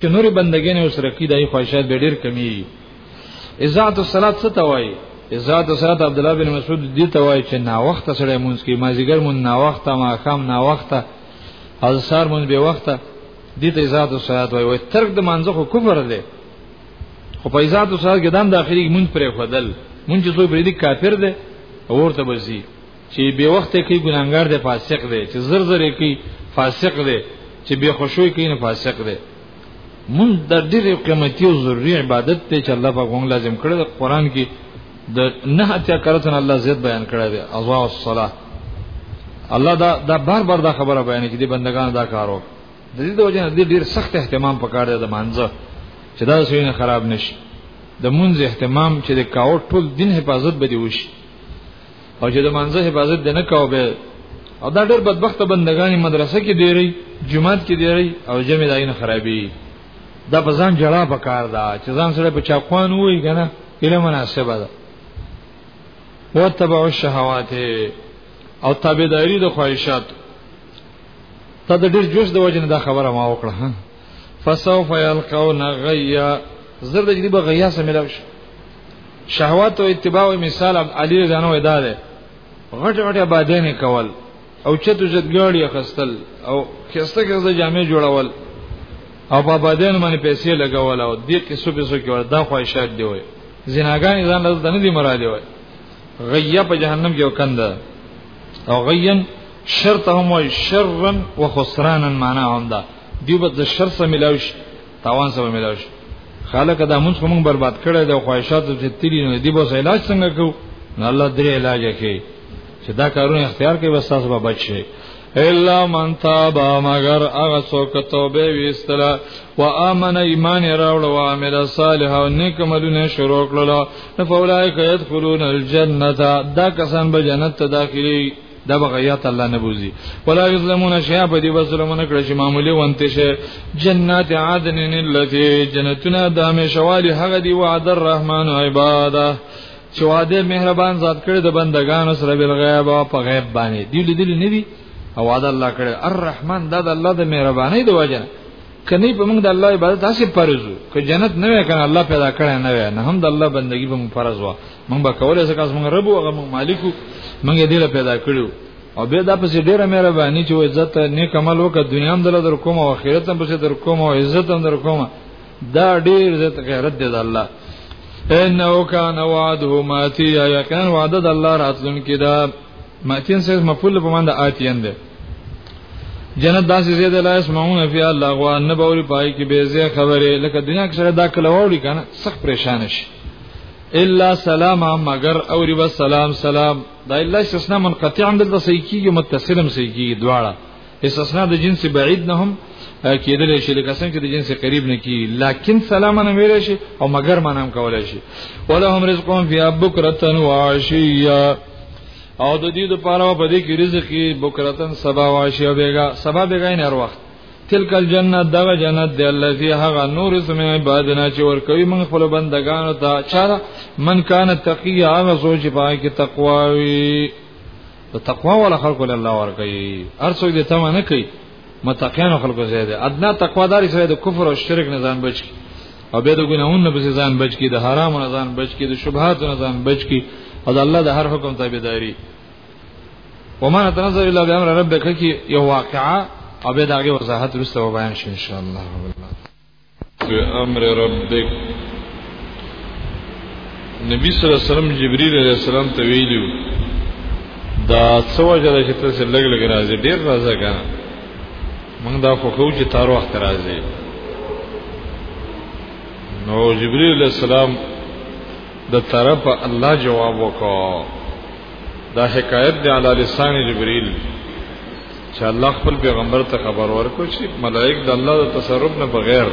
چې نورې بندګۍ نه سره کی دای خواهشات به ډیر کمی ازاد الصلات څه توای ازاد الصلات عبد الله بن مسعود دی توای چې نا وخت سره مونږ کی مازیګر مون نا وخت ما خام نا وخت او سار مون به وخت دي ته ازاد الصلات وای وای ترک د مانزه خو کفر دی خو په ازاد الصلات کې دام داخلي مونږ پرې خدل مونږ چې څو پرې دي کافر دی ورته بزي چې به وخت کې ګناګار دی فاسق دی چې زر زر کې فاسق دی چې به خوشوي کې نه فاسق دی مون د ډېر قیمتي او ضروري عبادت ته چې الله پاک مونږ لازم کړی د قران کې د نه اتیا کړتن الله زیات بیان کړی دی اضوا الصلاه الله دا دا بار بار دا خبره بیان کړي بندگان دا کارو د دې د وجه د ډېر سخت اهتمام پکار دی د مانځه چې دا سوینه خراب نشي د مونږ اهتمام چې د کاوه ټول دین حفاظت به دی وشي او چې د منځه حفاظت دی نه کاوه به او دا ډېر بدبخت بندگانی مدرسه کې دی ری جمعات کې دی ری او جمع داینه خرابي دا په ځان جړه پکار دا چې ځان سره په چاقوان وای کنه اله مناسبه ده وتبع الشهوات او تابعداري د خواهشات ته د ډېر جوش د وجنه دا خبره ما وکړه فسوف يلقون غيا زرد جدي بغيا سملاوش شهوات او اتباع او مثال علی رضی الله ادا ده غټ غټ آبادې نه کول او چتو جدګړی خستل او خسته خسته جامع جوړول او په آبادین باندې پیسې لګول او دې قصو پیسو کې وردا خواهشات دی وي زناګان ځان له نه دی مراد دی وي غیا په جهنم کې وکنده او غین شرط هم وي شرن و خسرانا معنا هم ده دیو به د شر سره ملاوي تاوان سبا ملاوي شي خلک دا مونږ کوم برباد کړي د خواهشاتو چې تیری نه دی بوس علاج څنګه کو نه الله درې علاج کوي چې دا کارونه اختیار کوي بس تاسو به بچ شئ الا من تاب مگر هغه څوک توبه ویستله و امن ایمان راوړ او عمل صالح او نیک عملونه شروع کړل نو فولای کید خلون الجنه دا کسان به جنت ته داخلي دا بغیات الله نه بوزي ولا یظلمون شیئا په دې وسلمونه کړ چې معمولی ونته شي جنات عدن التي جنتنا دامه شوالی هغه دی وعد الرحمن عباده چې وعده مهربان ذات کړی د بندگانو سره بل غیب او په غیب باندې دی لیدل نه دی او وعده الله کړی الرحمن دا د الله د مهرباني د وجه کني په موږ د الله عبادت تاسو فرض که جنت نه وې کنه الله پیدا کړی نه وې نه هم د الله بندگی په موږ فرض و مونږ به کولای ځکه مونږ رب او هغه مونږ مالک مونږ دې له پیدا کړو او به دا پسې ډیره مهرباني چې عزت نیک عمل وکړه دنیا هم دل در کوم او آخرت هم پسې در کوم او عزت هم در کوم دا ډیر عزت غیرت دی د الله انه کان وعده ماتی یا کان وعده د الله راتلون کې دا ماتین سیس مفعول په معنی آتین دی جنت داسې زید لا اسمعون فی الله غوا نه بوري پای کې به زی خبره لکه دنیا کې سره دا کلوړي کنه سخت پریشان شي الا سلام مگر او رب سلام سلام دا الا استثناء منقطع هم دلته صحیح کیږي متصل هم صحیح کیږي دواړه استثناء د جنس بعید نه هم کېدل شي لکه څنګه چې د جنس قریب نه کی لکن سلام نه ویل شي او مگر مانم کول شي ولهم رزقهم فی بکرتن وعشیا او د دې لپاره په دې کې رزق بکرتن سبا وعشیا بیگا سبا بیگا نه هر وخت تلک الجنه دغه جنت دی الذي هغه نور سم عبادنا چې ور کوي من خپل بندگانو ته چاره من کان تقی هغه سوچ پای کې تقوا وي ته تقوا ولا خلق له الله ور کوي هر څوک دې تم نه کوي متقین خلق زیاده ادنا تقوا دار سره د کفر او شرک نه ځان بچ او به د ګناهونو نه بچ ځان بچ کی د حرامو نه ځان بچ کی د شبهات نه ځان بچ کی او د الله د هر حکم تابعداري وما تنزل الا بامر ربک کی یو واقعا او به داګه وضاحت رسته و بیان شي ان شاء الله بامر ربک نبی صلی الله علیه وسلم جبرئیل علیہ السلام ته ویلو دا څو وجه چې تاسو لګ لګ راځي ډیر راځه کنه موږ دا خو خو چې تار وخت راځي نو جبرئیل علیہ السلام د طرف الله جواب وکړ دا حکایت دی علی لسان جبرئیل چې الله خپل پیغمبر ته خبر ورکړ چې ملائک د الله د تصرف نه بغیر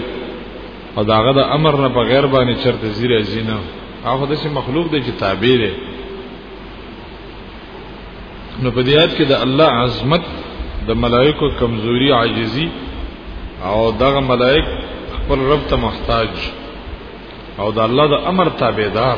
او داغه د امر نه بغیر باندې چرته زیر ازینه هغه د مخلوق دی چې تابع دی نو په دې آیت کې د الله عظمت د ملائکو کمزوري عاجزي او دغه ملائک خپل رب ته محتاج او د الله د امر تابعدار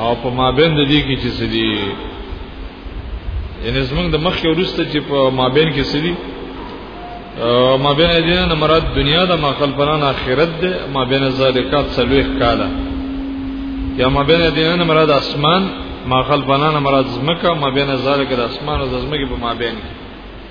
او په مابین د دې کې چې سدي یعنی زمونږ د مخ یو رسته چې په مابین کې سدي مابین دې نه مراد دنیا د ماخل پران اخرت ده مابین ذالکات سلوخ کاله یا مابین دې نه مراد اسمان ماخل پران مراد زمکه مابین ذالک د اسمان او زمکه په مابین کې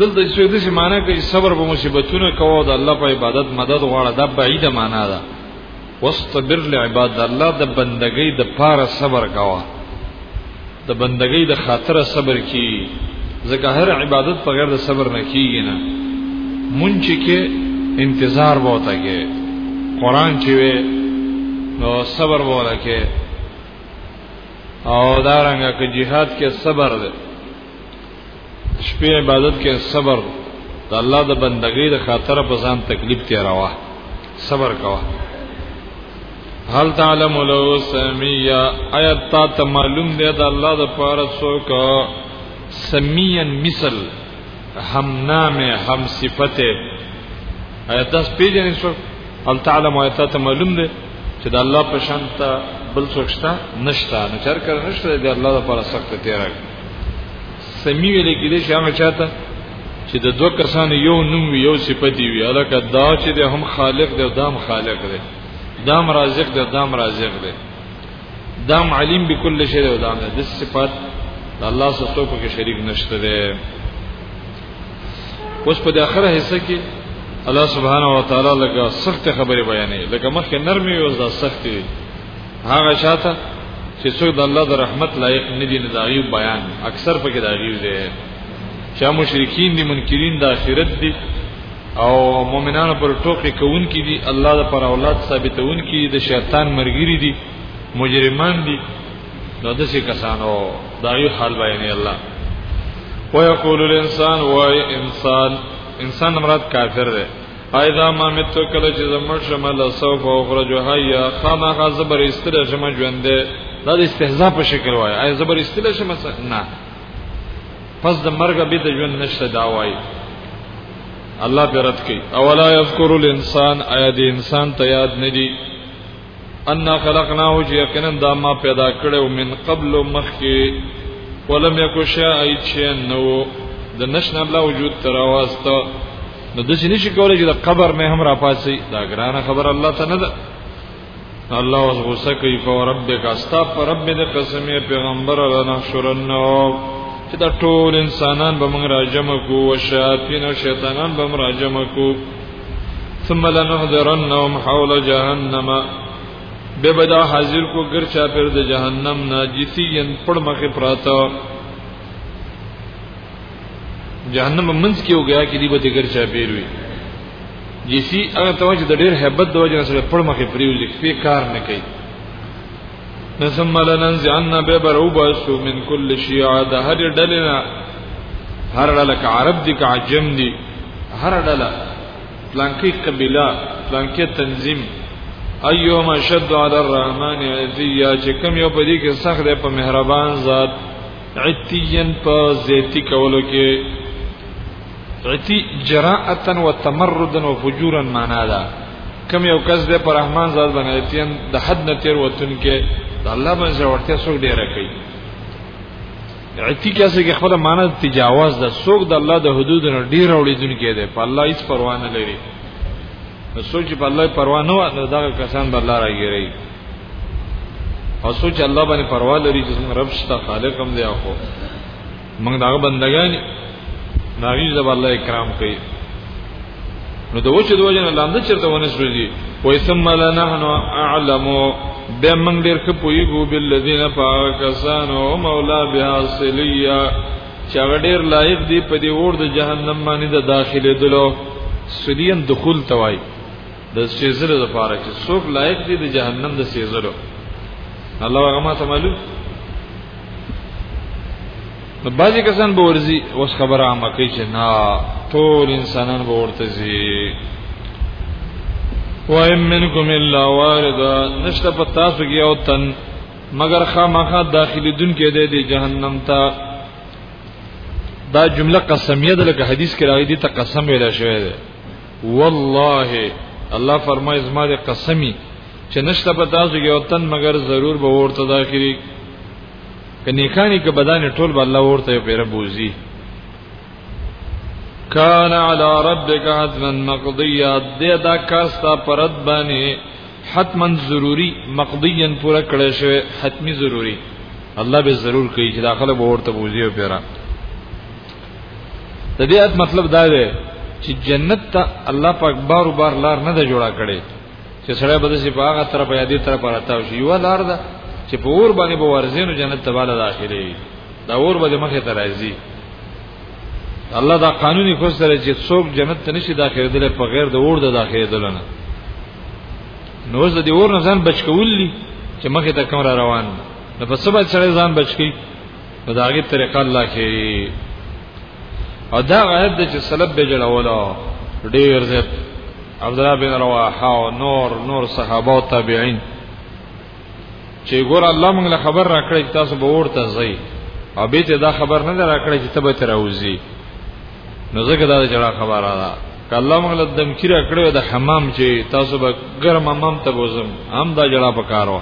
دلته چې د څه معنی کوي صبر په مصیبتونو کوو د الله په عبادت مدد غواړه دا بعیده معنی ده واستبر لعباد الله د بندګۍ د پاره صبر کوه د بندګۍ د خاطر صبر کی ځکه هر عبادت په غیر د صبر نه کیږي نه مونږ کې انتظار وته کې قران کې وي نو صبر وره کې او دارنګه کې jihad کې صبر ده شپې عبادت کې صبر د الله د بندګۍ د خاطر په ځان تکلیف تیراوه صبر کوا هل تعلم لو سمیا آیات تا ته معلوم دی د الله د پاره څوک سمیا مثل هم نامه هم صفته آیات تاسو پیژنئ څوک هل تعلم آیات تا ته معلوم دی چې د الله په شان ته بل څوک شته نشته نو چر کړه نشته د الله لپاره سخت تیرا سمی ویل کېږي چې هغه چاته چې د دوه کسانو یو نوم وي یو صفت وي الکه دا چې د هم خالق دی او دام خالق دی دام رازق دی دام رازق دی دام علیم بكل شی دی او دام د صفات د الله سره څوک کې شریک نشته دی اوس په اخره حصہ کې الله سبحانه و تعالی لکه سخت خبره بیانې لکه مخکې نرمي او دا سختي هغه شاته چې څوک د الله د رحمت لایق نه دي نه داغي بیان اکثر پکې داغي دی چې مشرکین دي منکرین د آخرت دي او مؤمنانو پر ټوکې کوون کې دي الله د پر اولاد ثابتون کې د شیطان مرګري دي مجرمان دي نو د څه کسانو داغي حال بیانې الله ويقول الانسان وای انسان انسان مراد کافر دی ایدا ما متو کله چې زمر شمه لا سوف اخرج حیا خامخ زبر استله شمه ژوند دا د استهزاء په شکل وای ای زبر استله شمه نه پس د مرګ به د ژوند نشته دا وای الله به رد کوي اولا یذکر الانسان ایا د انسان ته یاد ندی ان خلقناه چې یقینا دا ما پیدا کړو من قبل مخکې ولم یکو شای چې نو د نشن الله وجود تر واسطه نو د شنی شي کولای چې د قبر مې هم را پاسي دا ګرانه خبر الله ته نه ده الله اوس غوسه کوي فوربک استا پر رب دې قسم پیغمبر لنا شرنو چې دا ټول انسانان به موږ راجم کو او شیاطین او شیطانان به موږ راجم کو ثم لنحضرنهم حول جهنم به بدا حاضر کو ګر چا پر د جهنم ناجسین پړ مخه پراته جهنم منځ کې وګیا کې دی به ګر چا پیروي جسی هغه ته چې د ډېر hebat د وجه سره پړ مخه پریوځي په کار نه کوي نسم لننزعن ببرو باسو من كل شيعه د هر ډلنا هر ډله ک عرب دي ک عجم دي هر ډله پلانکی قبيله پلانکی تنظیم ايوم شد على الرحمن عزيا چې کوم یو په دې کې سخت دی په مهربان ذات عتین په زیتی کولو کې عتی جراءتا وتمردا وفجورا معنا دا کم یو کس د پر رحمان ذات بنایتین د حد نه تیر وتون کې د الله باندې ورته څوک ډیر کوي عتی کیسه کې خپل معنا تجاوز د څوک د الله د حدود نه ډیر اوریدون کې ده په الله هیڅ پروا نه لري نو سوچ په الله پروا نه و دا کسان بل راګیری او سوچ الله باندې پروا لري چې رب شته خالق هم دی اخو موږ دا بندګان ناغي زب الله کرام کوي نو د وچه د وجه نه لاندې چرته ونه سوځي وای ثم لنحن اعلم به موږ ډیر ښه پویګو بالذین فاکسانو مولا بها سلیه چې هغه ډیر لایق دی په دې اور د جهنم باندې د داخله دلو سلیان دخول توای د سیزلو لپاره چې څوک لایق دي د جهنم د سیزلو الله هغه ما ته معلوم نو بعضی کسان به ورزي اوس خبره عامه کوي چې نه ټول انسانان به ورته زی وایم منکم الا واردا نشته په تاسو کې او تن مگر خامخا داخلي دن کې دی د جهنم ته دا جمله قسمیه ده لکه حدیث کې راغلي دي ته قسم ویل شوی دی والله الله فرمای زما د قسمی چې نشته په تاسو کې وطن مگر ضرور به ورته داخلي کني کانی کې بدن ټول به الله ورته پیره بوزي کان علی ربک حتما مقضیا دې دا کاستا پرد باندې حتما ضروری مقضیا پورا کړی شوی حتمی ضروری الله به ضرور کوي چې داخله به ورته بوزي او پیرا د دې آیت مطلب دا دی چې جنت ته الله پاک بار بار لار نه ده جوړه کړې چې سړی به دې په هغه طرف یا دې طرف راتاو شي یو لار ده چې په اور باندې به ورزینو جنت ته بالا داخلي دا اور به مخه ته راځي الله دا قانوني خو سره چې څوک جنت ته نشي داخليدل په غیر د اور د داخليدل نه نو زه د اور نه ځان بچ کول دي چې مخه ته کوم را روان نو په سبا سره ځان بچ کی په داغه طریقه الله کې او دا غیب د چې سلب به جوړولا ډیر زیات عبد الله بن رواحه او نور نور صحابه او تابعین چې ګور الله موږ له خبر راکړی چې تاسو به ورته ځئ او به ته دا خبر نه راکړی چې تبه تر اوزی نو زګه دا جړه خبره ده کله موږ له دم کیره کړو د حمام چې تاسو به ګرم حمام ته بوزم هم دا جړه پکارو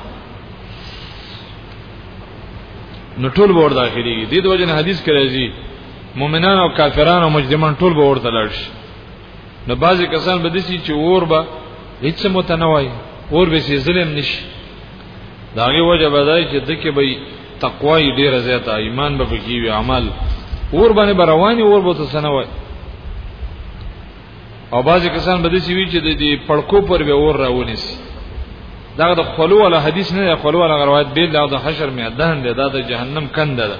نو ټول به ورته داخليږي د دې وجه نه حدیث کې راځي مؤمنان او کافران او مجرمان ټول به ورته لاړ شي نو بعضی کسان به دسی چې اور به هیڅ متنوي اور به سي ظلم نشي داغه وجه بدای چې دکې به تقوا ډیره زیاته ایمان به پکې وي عمل اور باندې رواني اور به تسنوي او بعضی کسان به دې وی چې د دې پړکو پر به اور راونیسي دا د خلو ولا حدیث نه خلو ولا روایت به دا د حشر میدان دی دا د جهنم کنده ده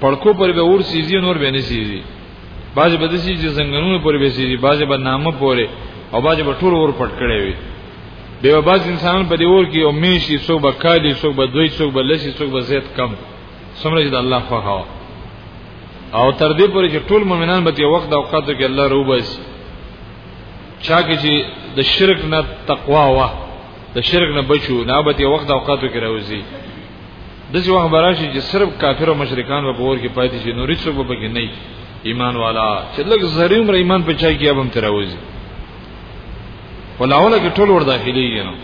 پړکو پر به اور سیزي نور به نه سیزي بعضی به دې چې زنګنونو پر به سیزي بعضی به نامه پوره او بعضی به ټول اور پټ کړي وي دیو باز انسان په دی اور کې او میشي سو بکالی سو بدوی سو بلسی سو بزیت کم څومره چې د الله خوښه او تر دې پورې چې ټول مؤمنان به یو وخت د اوقاتو کې الله روبس چا کې چې د شرک نه تقوا وا د شرک نه بچو نه به یو وخت د اوقاتو کې راوځي دغه وخت براشي چې صرف کافر او مشرکان په اور کې پاتې شي نورې څوک به کې نه ایمان والا چې لږ زری عمر ایمان په چا کې ابم تراوځي ولاونه کې ټول ور داخلي نه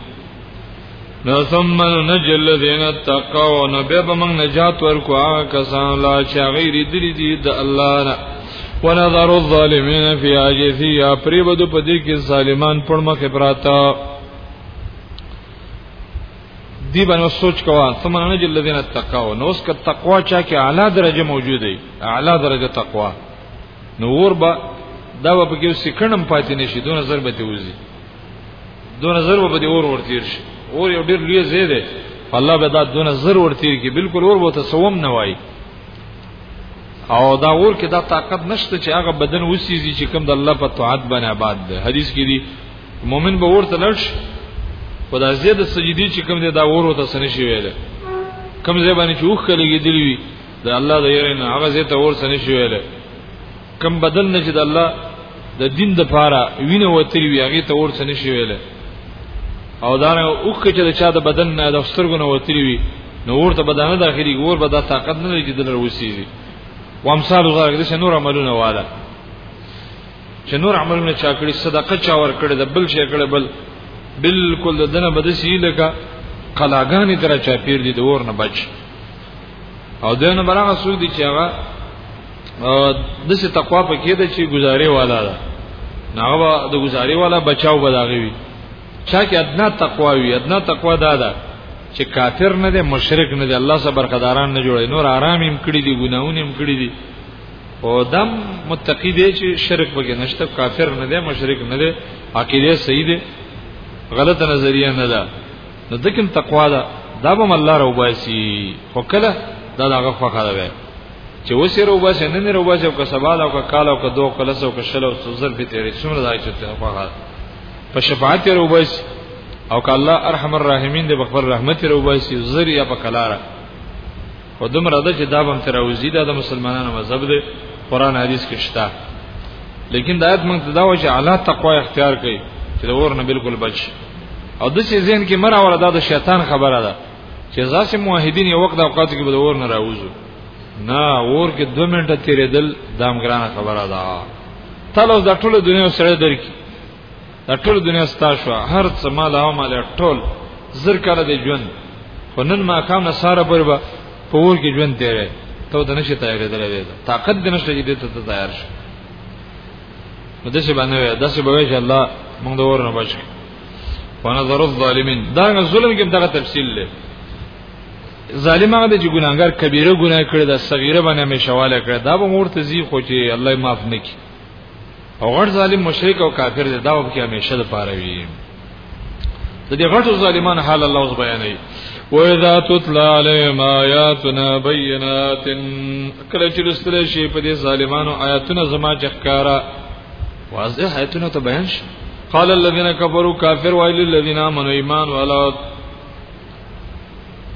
نو ثم نجل الذين اتقوا نو به به موږ نجات ورکو هغه کسان لا چې غیر دلی دي د الله نه ونظر الظالمين في عاجزيه پرې بده په دې کې ظالمان پر مخ پراته دی باندې سوچ کوا ثم نجل الذين اتقوا نو اس کا تقوا چا کې اعلی درجه موجود دی اعلی درجه تقوا نو ور به دا به کې سکړم پاتې نشي دون ضربته وزي دو نظر به دې اور ورتیر شي اور یو ډیر لوی زی دی الله به دا دو نظر ورتیر کی بالکل اور به تسوم نه وای او دا اور کې دا طاقت نشته چې هغه بدن وسیږي چې کوم د الله په طاعت باندې آباد دی حدیث کې دی مؤمن به ورته لړ شي خدا زیاده سجدي چې کوم دی دا اور ورته سن شي ویل کوم ځای باندې چې وښه لګیدلی وي د الله د یارین هغه زیاته اور سن شي ویل کم بدل نه چې د الله د دین د پاره وینه وتری وی هغه ته ورڅ نه شي ویل او دا نه اوخ چې د چا د بدن نه د سترګو نه وتری وی نو ورته بدن داخلي ګور به دا طاقت نه لري چې دلر وسیږي وامثال غره دې نور عملونه والا چې نور عملونه چا کړی صدقه چا ور کړی د بل شي کړی بل بالکل د دنه بده شي لکه قلاګانې تر چا پیر دي د ور نه بچ او دنه برغه سود دي چې هغه د څه تقوا په کې ده چې گزارې والا ده ناغه د گزارې والا بچاو بداغي وي چا کې ادنا تقوا وي ادنا تقوا دا ده چې کافر نه ده مشرک نه ده الله سره برخداران نه جوړي نور آرام هم کړی دي ګناونه هم کړی دي او دم متقی دی چې شرک بګې نشته کافر نه ده مشرک نه ده عقیده صحیح ده غلط نظریه نه ده نو دکم تقوا ده دا به الله روباسي خو کله دا دغه خوخه ده چې اوسې رو بس نه نه رو بس او که سبا او که کال او که دوه کلس او که شل او سوزر به تیرې څومره دای چې ته هغه په شفاعت رو بس او که الله ارحم الراحمین دې بخبر رحمت رو بس زر یا په کلاره او دومره ده چې دا بم تر اوزی دا د مسلمانانو مذهب دی قران حدیث کې شته لیکن دا آیت موږ ته دا و چې اعلی تقوا اختیار کړئ چې د اور نه بالکل بچ او د څه ذهن کې مرا ولا دا د شیطان خبره ده چې ځاسې موحدین یو وخت د اوقات کې بدور نه راوځو نه اور کې 2 منټه تیرېدل دام ګرانه خبره ده تلوس د ټوله دنیا سره درکې د ټوله دنیا ستا شو هر څه مال او مال ټول زر کاله دی ژوند خو نن ما کام نه ساره پر به په ور کې ژوند تیرې ته د نشه تیارې درې طاقت د نشه دې ته تیار شي مدسه باندې وې داسې به وې چې الله موږ د ور نه بچ ونظر الظالمین دا ظلم کې دغه تفصیل لري ظالم هغه چې ګناګار کبیره ګناه کړی دا صغیره باندې مشواله کړی دا به مورته زی خو چې الله معاف نکي او غړ ظالم مشرک او کافر دی دا به کې همیشه د پاره وي د دې غټو ظالمانو حال الله اوس بیانوي و اذا تتلى عليهم آياتنا بينات کله چې لستل شي په دې ظالمانو آیاتونه زما چخکارا واضح آیتونه ته بیان شي قال الذين كفروا كافر ويل للذين امنوا ایمان ولا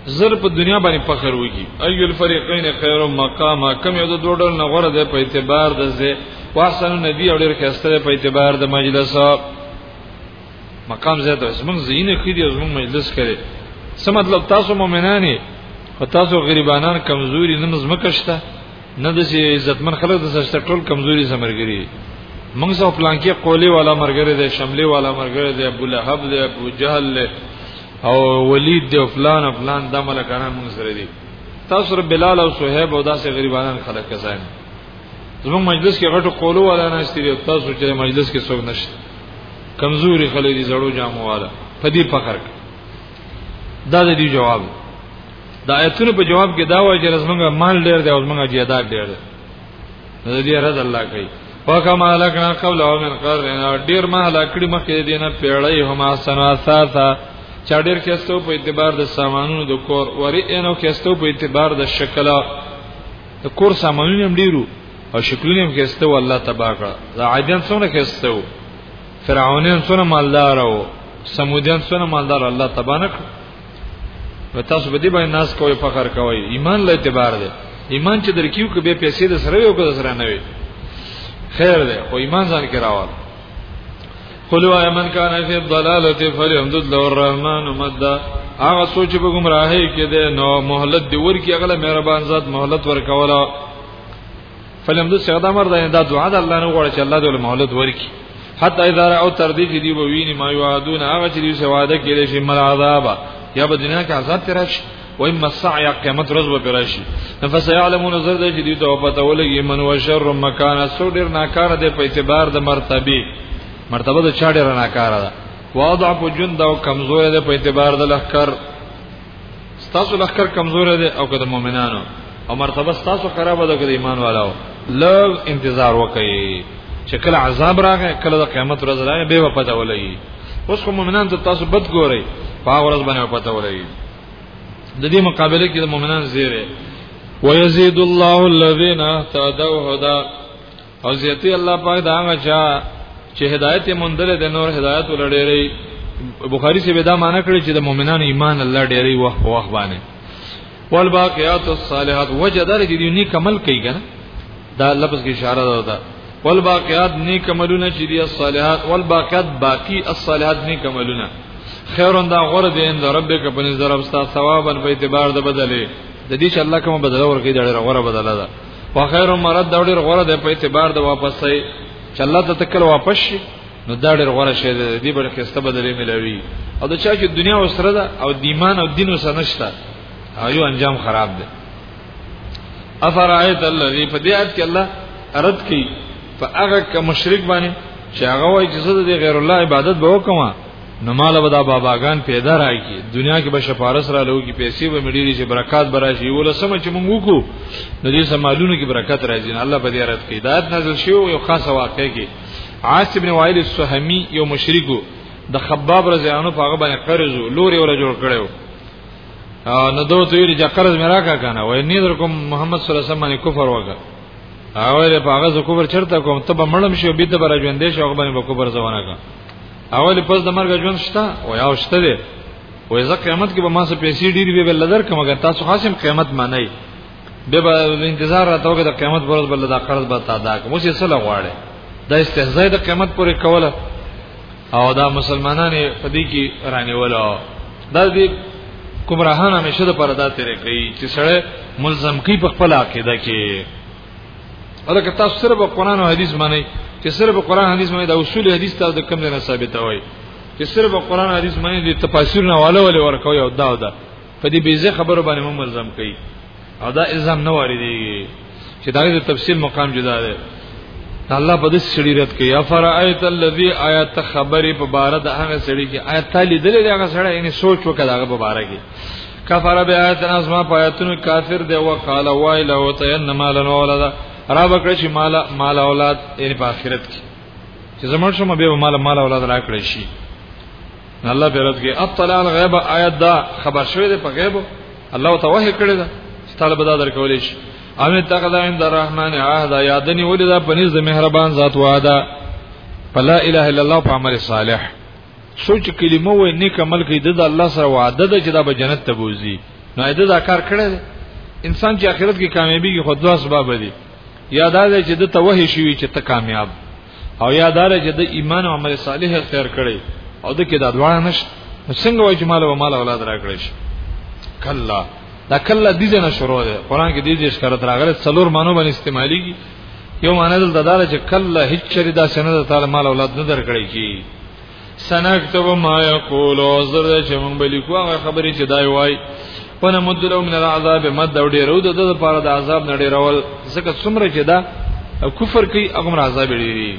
زر په دنیا باندې فخر وږي ايو الفريقين خير مقاما کم یو د دوړل نه غره ده په اعتبار د زه واحسن نبی او ډیر کسته په اعتبار د مجلس مقام زیات زمون زینه کړي او زمون مجلس کړي څه مطلب تاسو مؤمنانی او تاسو غریبانان کمزوري نن زمکشته نه د سي عزتمن خلک د سشته ټول کمزوري زمرګري موږ سو پلان کې قولي والا مرګره ده شملي والا مرګره ده ابو لهب ده ابو جهل او ولید ده فلان فلان د ملکانه موږ سره دي تاسو رب بلال او صہیب او داسې غریبانان خلک کسان زموږ مجلس کې غټو قولو والا نه استری تاسو چې مجلس کې څوک نشته کمزوري خلک دي زړو جامو والا په دې فخر دا د دې جواب دا آیتونه په جواب کې دا وایي چې زمونږ مال ډېر دی او زمونږ جیدات ډېر دی نو دې رد الله کوي فکم هلکنا قبل او من قرن ډیر ما هلاکړي مخکې دینه پیړۍ هم اسنو اساسا چا ډیر کېستو په اعتبار د سامانونو د کور وری انو کېستو په اعتبار د شکل د کور سامانونه هم ډیرو او شکلونه هم کېستو الله تبارک دا عادیان څونه کېستو فرعونین څونه مالدار او سمودیان څونه مالدار الله تبارک تاسو به دې باندې ناز کوی فخر کوی ایمان له اعتبار دی ایمان چې درکیو کې به پیسې د سره یو کو سره نه وي خیر دی خو ایمان ځان کې راوړ قلوا ایمن کان فی الضلاله فلیمدد له الرحمن مدا هغه سوچ په گمراهی کې ده نو مهلت دی ورکی اغله مهربان ذات مهلت ورکولا فلم د سیدا امر ده دا دعا د الله نه غواړي چې الله دې مولد ورکي حتی اذا را او تر دې چې دی وویني ما یوادون هغه چې دی سواده کړي شي مل عذاب یا په دنیا کې عذاب ترش و اما السعي قیامت ورځ به پرشي نفس يعلمون زر دې چې دی ته پته ولګي من وشر مکان سو ډیر ناکاره دی په اعتبار د مرتبه مرتبه د چا ډیر ناکاره ده واضع په جند او کمزور دی په اعتبار د لخر ستاسو لخر کمزور دی او که د مؤمنانو او مرتبه ستاسو خراب ده که د ایمان والو لږ انتظار وکړئ چې کله عذاب راغی کله د قیامت ورځ راغی به وپته ولګي اوس خو مؤمنان ته تاسو بد ګورئ په هغه ورځ باندې وپته ولګي د دې مقابله کې د مؤمنان زیره ويزيد الله الذين اهتدوا هدى او زیاتی الله پاک دا هغه چا چې هدایت مندل د نور هدایت ولړېری بخاری سے دا معنی کړی چې د مؤمنانو ایمان الله ډېری وخت په وخت باندې والباقیات الصالحات وجدار چې دی نیک عمل کوي کنه دا لفظ کی اشاره ده دا والباقیات نیک عملونه چې دی الصالحات والباقیات باقی الصالحات نیک عملونه خیرون دا غره دي ان ربک په نظر رب ستا ثوابن په اعتبار د بدله د دې چې الله کوم بدله ورکړي دا غره بدله ده په خیر او مراد دا ډیر غوړه ده په اعتبار د واپسې چې الله ته تکل واپس شي نو دا ډیر غوړه شی ده دې بل خسته بدلې ملوي او د چا چې دنیا وسره ده او د ایمان او دین وسره نشته ایو انجام خراب ده افرایت الذی فدیات کې الله رد کړي فاغه ک مشرک باندې چې هغه وایي چې زه د غیر الله عبادت به وکم نو مال به دا باباګان پیدا راکی دنیا کې به شفارس را لوګي پیسې به مډيري چې برکات براشي ولسمه چې مونږ وکړو نو دې سمالونو کې برکت راځي نه الله په دې رات کې دایت نازل شي یو خاصه واقعې کې عاص ابن وائل السهمي یو مشرکو د خباب رضی الله عنه په هغه باندې قرض لوري ولا جوړ کړو نو دوی ته ویل چې قرض مې راکا کنه وای نه در کوم محمد صلی الله علیه وسلم باندې کفر وکړ هغه په هغه کفر چرته کوم ته به مړم شي به ته برا ژوندې شي هغه باندې به کفر ځوانه کا اول پس د مرګ ژوند شته او یا شته دی و اذا قیامت کې به ما سه پیسې ډېری به بل در کوم اگر تاسو خاصم قیامت معنی به به انتظار راتوګه د قیامت پر ورځ بل د قرض به ادا کوم اوس یې سره غواړي دا استهزاء د قیامت پورې کوله او دا مسلمانان په دې کې رانیول دا دې کومراهان همیشه د پردا تیرې کوي چې سره ملزم کوي په خپل عقیده کې الکه تاسو سره په قران او حديث باندې چې سره په قران حديث باندې د اصول حديث تاسو د کوم نه ثابت وای چې سره په قران حديث باندې د تفاسیر نه والا ولې ورکوي او دا دا په دې بیزه خبرو باندې مو ملزم کوي او دا الزام نه واري دي چې دا د تفصیل مقام جدا دی الله په دې سړي رات کې یا فرایت الذی آیات خبرې په بار د هغه سړي کې آیات لیدلې هغه سړی یې سوچ وکړ هغه په بار کې کفر به آیتنا اسما پایتونو کافر دی وقال وایل او ته انما لن ولدا را بکړ شي مال مال اولاد یې په آخرت کې چې زمړ شوم به مال مال اولاد را کړی شي الله په رات کې اطلع الغیب آیات دا خبر شوی دی په غیب الله ته وحی کړی دا ستاله به دا درکولې شي امه تقدا عند الرحمن عهد یادنی ولدا پنځ مهربان ذات وعده فلا اله الا الله په عمل صالح سوچ کلمه وې نیک عمل کې د الله سره وعده ده چې دا به جنت ته بوزي نو اې دا کار کړی انسان چې آخرت کې کامیابی کې خود دوه اسباب دي یاد ده چې د توهی شوی چې ته کامیاب او یاد ده چې د ایمان او عمل صالح اختیار کړي او د کې دا دواړه نشته څنګه وای چې مال او مال اولاد راکړي شي کلا دا کلا دې نه شروع ده قران کې دې دې ښکارت راغله څلور مانو باندې استعمالي یو معنی دلته دا چې کله هیڅ چری دا سند تعالی مال اولاد نه درکړي کی سنكتب ما يقول زر چې مونږ به لیکو هغه خبرې چې دای وای پنه مدلو من العذاب مد او ډیرو د لپاره د عذاب نه ډیرول ځکه څومره چې دا کفر کوي هغه عذاب ډیری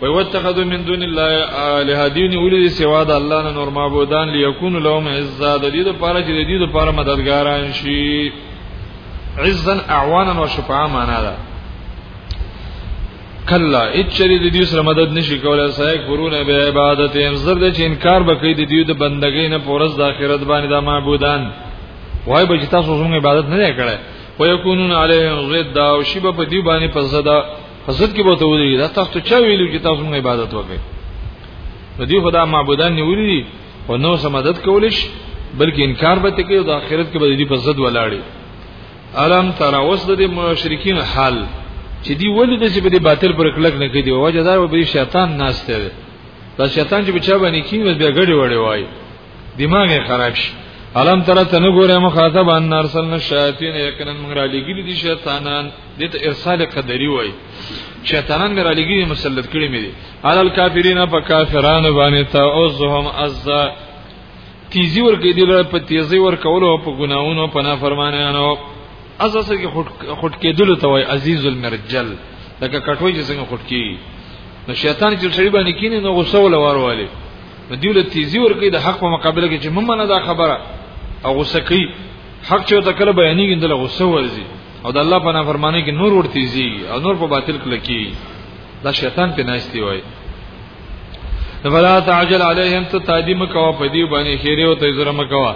وي واتخذوا من دون الله الها دین ولید سوا د الله نه نور معبودان ليكون لهم عزا د دې لپاره چې د دې لپاره مددګاران شي عزا اعوانا وشفاعا معنا ده کلا اچری د دې سره مدد نشي کولای سایک پرونه به عبادت هم زر د چې انکار بکې د دې د بندګۍ نه پورز د آخرت باندې د معبودان وای به چې تاسو زموږ عبادت نه کړای ويكونون عليهم ضد او شی په دې باندې په زده حضرت کې بوته ودی دا تاسو چا ویلو چې تاسو موږ عبادت وکړي نو دی خدا معبودان نیولې دي او نو سم مدد کولیش بلکې انکار به کوي او د آخرت کې به دې په زد ولاړي الم تر اوس د مشرکین حال چې دی ولې د چې په دې باطل پر کلک نه کوي او وجه دا به شیطان ناس ته دا شیطان چې بچا باندې کینې بیا غړي وړي وای دماغ یې خراب شي الم تر ته نه ګوره مخاطب ان ارسلنا الشیاطین یقینا موږ را لګی دي شیطانان دې ته ارسال قدری وای شیطانان میرا لګی مسلط کړی مې دي علل کافرین په کافرانو باندې تا اوزهم ازا تیزی ورګې دی لپاره په تیزی ور کولو په ګناونو په نافرمانانو ازا سره کې خټ کېدل ته وای عزیز المرجل لکه کټوي چې څنګه خټ کی نو شیطان چې سړي باندې کینې نو غوسه ولا وروالي نو دیول تیزی ورګې د حق په مقابله کې چې ممنه دا خبره او غوسه کوي حق چې ته کله بیانېږي دله غوسه ورزي او د الله په نافرمانی کې نور ورته زی او نور په باطل کې لکی دا شیطان په ناشتي وای فلا تعجل عليهم ته تادیم کوا په دی باندې خیره او ته زرم کوا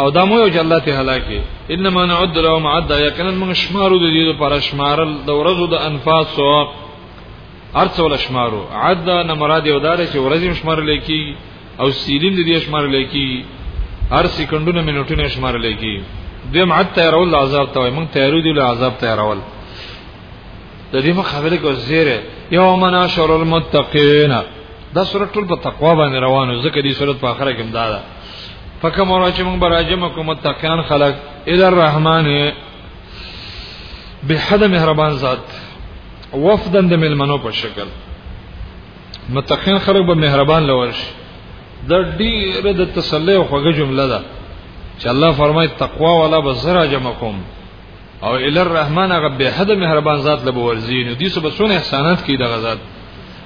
او دا مو یو جلات هلاکه انما نعد لهم عد یقینا من شمارو د دې لپاره شمارل د ورځو د انفاس او ارڅول شمارو عد نه مراد یو دار چې ورځې شمار لیکي او سیلین د دې شمار لکی هر سکندونه منټونه شمار لکی دیم عد تیارول عذاب ته وای مونږ تیارو دی له عذاب تیارول د دې مخ خبره کو زیره یوم ناشر المتقین دا سورۃ ټول په تقوا باندې روانو ځکه دې سورۃ په اخره کې مدا ده پکه مور چې مونږ براجم کوم متقین خلق ال الرحمن به حد مهربان ذات وفدن د ملمنو په شکل متقین خلک به مهربان لور شي دا ډیره د تسلی او خوږه جمله ده چې الله فرمایي تقوا والا به زرا جمع کوم او ال الرحمن هغه به حد مهربان ذات له ورزي نو دي سو بسونه احسانات کوي دغه ذات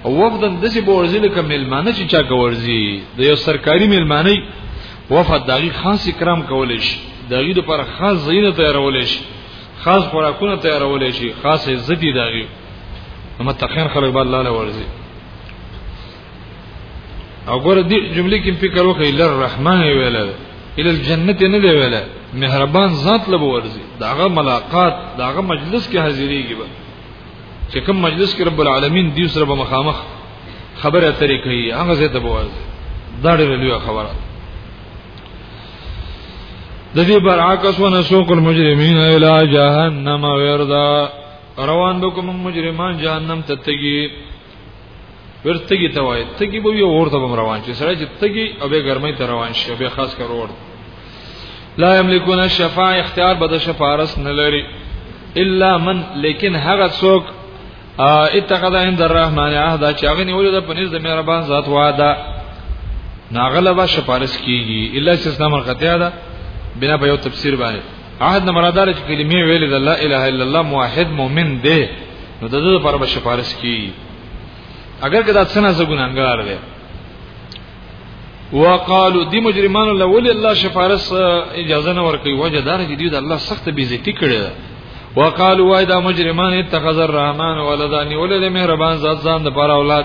او وفدن دسی بورزی لکه ملمانه چې چا کورزی د یو سرکاري ملمانه وفد دغه خاص اکرام کول شي دغه لپاره خاص زینت تیارول شي خاص خوراکونه تیارول شي خاص عزت دی دغه نو متقین خلک به الله له ورزي او ګور دې جملې کې فکر وکړئ لر رحمان ویل ال الجنت نه دی ویل مهربان ذات له ورزي داغه ملاقات داغه مجلس کې حاضرېږي به چې کوم مجلس کې رب العالمین دې سره به مخامخ خبره اترې کوي هغه زه ته بوازي دا ډېر لوی خبره د دې برعکس ونسوق المجرمین الی جهنم وردا روان به کوم مجرمان جهنم ته تګي ورتګي ته وای تګي به یو ورته بم روان چې سره چې تګي او به ګرمۍ ته روان شي به خاص کر ور لا یملکون الشفاع اختیار به د شفارس نه لري الا من لیکن هغه څوک اتخذ عند الرحمن عهدا چې هغه نیول د پنځ د مهربان ذات وعده ناغلبه شفارس کیږي الا چې اسلام القطعه ده بنا په یو تفسیر باندې عهد نه مراد لري چې کلمې ویلې د لا اله الا الله موحد مؤمن دی نو د دې لپاره به شفارس کی اگر کدا څنګه زګوننګار دی وقالو دی مجرمانو له ولې الله شفارس اجازه نه ورکوي وجه دار چې دی د الله سخت بیزتی کړی ده وقالو وای دا مجرمان اتخذ الرحمن ولدا نیولې مهربان ذات ځان د پر اولاد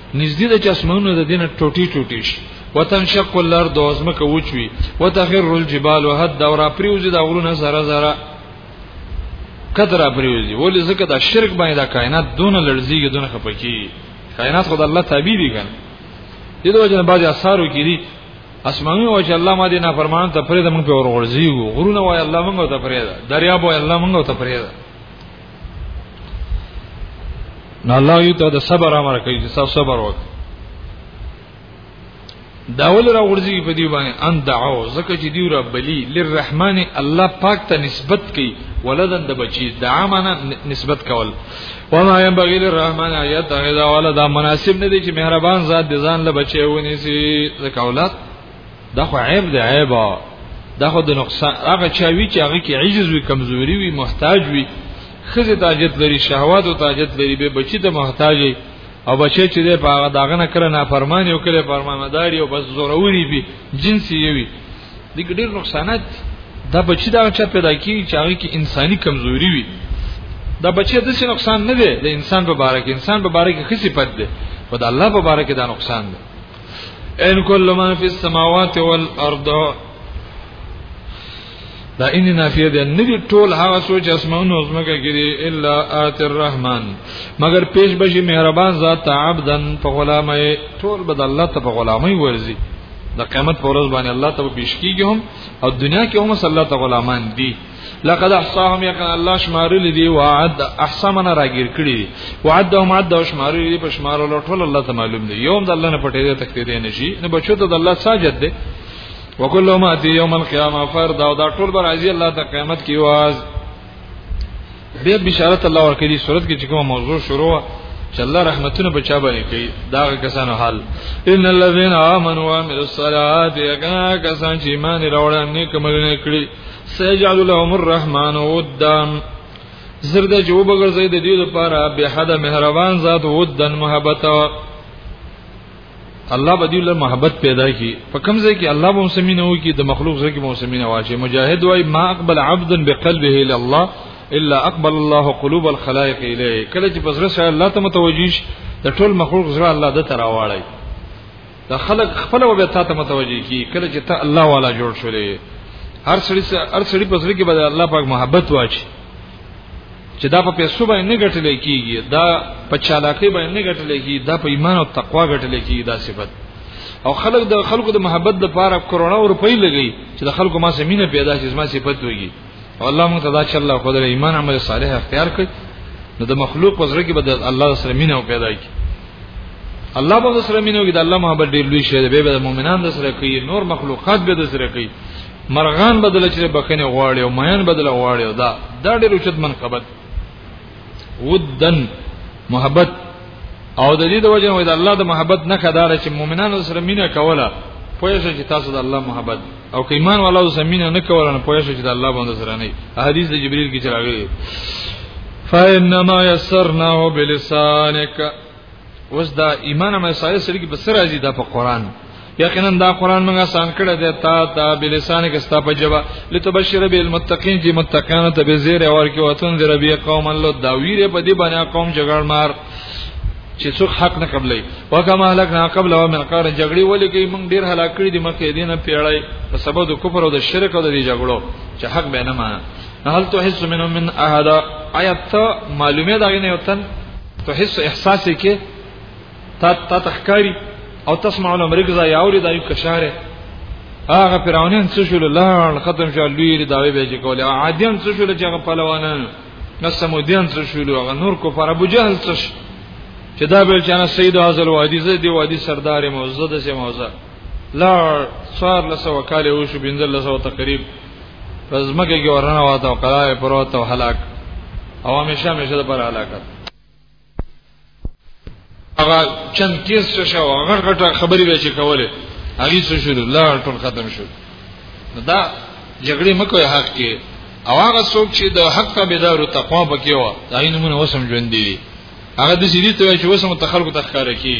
نږدې د چشمونو د دینه ټوټي ټوټي شي وتنشق الارض وزمکه وچوي وتخر الجبال هد دورا پریوزي د غرونه زره زره کدر پریوزي ولې زکه دا شرک باندې دا کائنات دون لړزيږي دون خپکی کائنات خدای الله تابع دي ګان دې د وجه نه بعضي اثارو کې دي اسمانونه وای چې الله ما دې نه فرمان ته پرې د موږ په ورغړځيږو غرونه وای الله موږ ته پرې ده دریا وای الله موږ ته پرې ده نو الله یو ته د صبر امر کوي چې تاسو صبر وکړئ داول را ورځي په دی باندې ان دعو زکه چې دی را بلی للرحمن الله پاک ته نسبت کوي ولدن د بچی دعا معنا نسبت کول وما ينبغي للرحمن ان يتخذ ولدا مناسب نه دی چې مهربان ذات دي ځان له بچي ونیسي زکه اولاد دا خو عیب دی عیب دا خو د نقصان هغه چا وی چې هغه کې عجز وي کمزوري وي محتاج وي خزه تاجت لري شهوات او تاجت لري به بچی ته محتاج او بچی چې د پاغه داغه نه کړه نه فرمان یو کړي فرمانمداري او بس زوروري وي جنسي وي د ډېر نقصانات دا بچی دا چا پیدا کی چې هغه کې انساني کمزوري وي دا بچی د څه نقصان نه دی د انسان په باره کې انسان په باره کې خصيفت دی خدای الله په باره کې دا نقصان دی ان کل ما فی السماوات والارض دا ان نافیه ده نه دي ټول هغه سوچ اسمانو زمکه کې دي الا ات الرحمن مگر پیش بشي مهربان ذات عبدن په غلامه ټول بد الله ته په غلامي ورزي د قیامت پر ورځ باندې الله ته پیش کیږي هم او دنیا کې هم صلی الله تعالی غلامان دي لقد احصاهم یقین الله شمارل دی وعد احسمنا راګیر کړی وعدهم عد او شمارل دی په شمارلو ټول الله ته معلوم دی یوم د الله نه پټې دی تکتې دی نشي نه بچو ته د الله ساجد دی وکله ما دی یوم القیامه فرد او دا ټول بر عزیز الله ته قیامت کې واز به بشارت الله ورکړي صورت کې چې کوم موضوع شروع چې الله رحمتونه بچا باندې کوي دا کسانو حال ان الذين امنوا وعملوا الصالحات یقینا کسان چې ایمان راوړل نیک عملونه کړی سيجعل لهم الرحمن ودان زرد جو بغرزي د دې لپاره به حد مهربان ذات ودن محبت الله بدی له محبت پیدا کی په کوم ځای کې الله به مسلمانه وي کې د مخلوق ځای کې مسلمانه واچي مجاهد وای ما اقبل عبد بقلبه الى الله الا اقبل الله قلوب الخلائق الیه کله چې بزرس الله ته متوجیش د ټول مخلوق زړه الله د تراواړی دا خلک خپل وبه تا ته متوجي کی کله چې ته الله والا جوړ شولې هر سړي هر سړي په سړي کې به الله پاک محبت واچي چې دا په پیسو باندې نه ګټل کیږي دا په چالاکۍ باندې نه ګټل کیږي دا په ایمان او تقوا ګټل کیږي دا صفت او خلک د خلکو د محبت لپاره کرونا او روپۍ لګي چې د خلکو ما سمینه پیدا شي زما صفت وږي الله موږ ته دا چې الله خدای ایمان عمل صالح اختیار کړ نو د مخلوق په زړه کې به د الله سره مینه پیدا کی الله به سره مینه وي د الله محبت ډیر لوی شی دی به د مؤمنان سره کوي نور مخلوقات به سره کوي مرغان بدل چې بخنه غواړي او میان بدل غواړي دا دا ډیر اوچت منقبت ودن محبت او د دې د وجه وي د الله د محبت نه خدار چې مؤمنانو سره مینه کوله پوهه شي چې تاسو د الله محبت او که ایمان والو سره مینه نه کوله نه پوهه شي چې د الله باندې سره نه حدیث د جبرئیل کې چراغلی فإنما يسرناه بلسانك وس دا ایمان مې سره سره کې بسر راځي دا په قران یقینا دا قران موږ آسان کړی دی تا ته بلسان کې ستا په جواب لتبشر بالمتقین چې متقین ته به زیر اور کې وتون زیر بیا قوم الله دا ویره په دې باندې قوم جګړ مار چې څوک حق نه قبلې وکما هلاک نه قبل او من قار جګړې ولې کې موږ ډیر هلاک کړی دی مکه دینه پیړای په سبب د کفر او د شرک او د جګړو چې حق به نه مان هل تو حس منهم من احد آیت معلومه دا نه یو تن تو حس احساس کې تا تا تخکاری او تسمع الامر غزا یاوری دایو کشاره هغه فرعونین څه شول لاړ ختم شو لوی داوی به چې کوله عادیان څه شول چې هغه پهلوانان نو سمودیان څه شول هغه نور کو پر ابو جهل څه چې دا به چانه سید ازل وادي زه دی وادي سردار موزه د سه موزه لا څوار لسه وکاله او شو بنځل لسه تقریب پس مګه کې ورنه واته او قرای پروت او هلاک او همیشه همیشه د پر هلاکت هغه چند کیس څه شو هغه غټه خبرې به چې کوله هغه څه شو لا ټول ختم شو دا جګړې مکوې حق کې او هغه څوک چې د حق ته بیدار او تقوا پکې و دا یې نمونه وسم ژوند دی هغه د سړي ته چې وسم تخلق تخکاره کی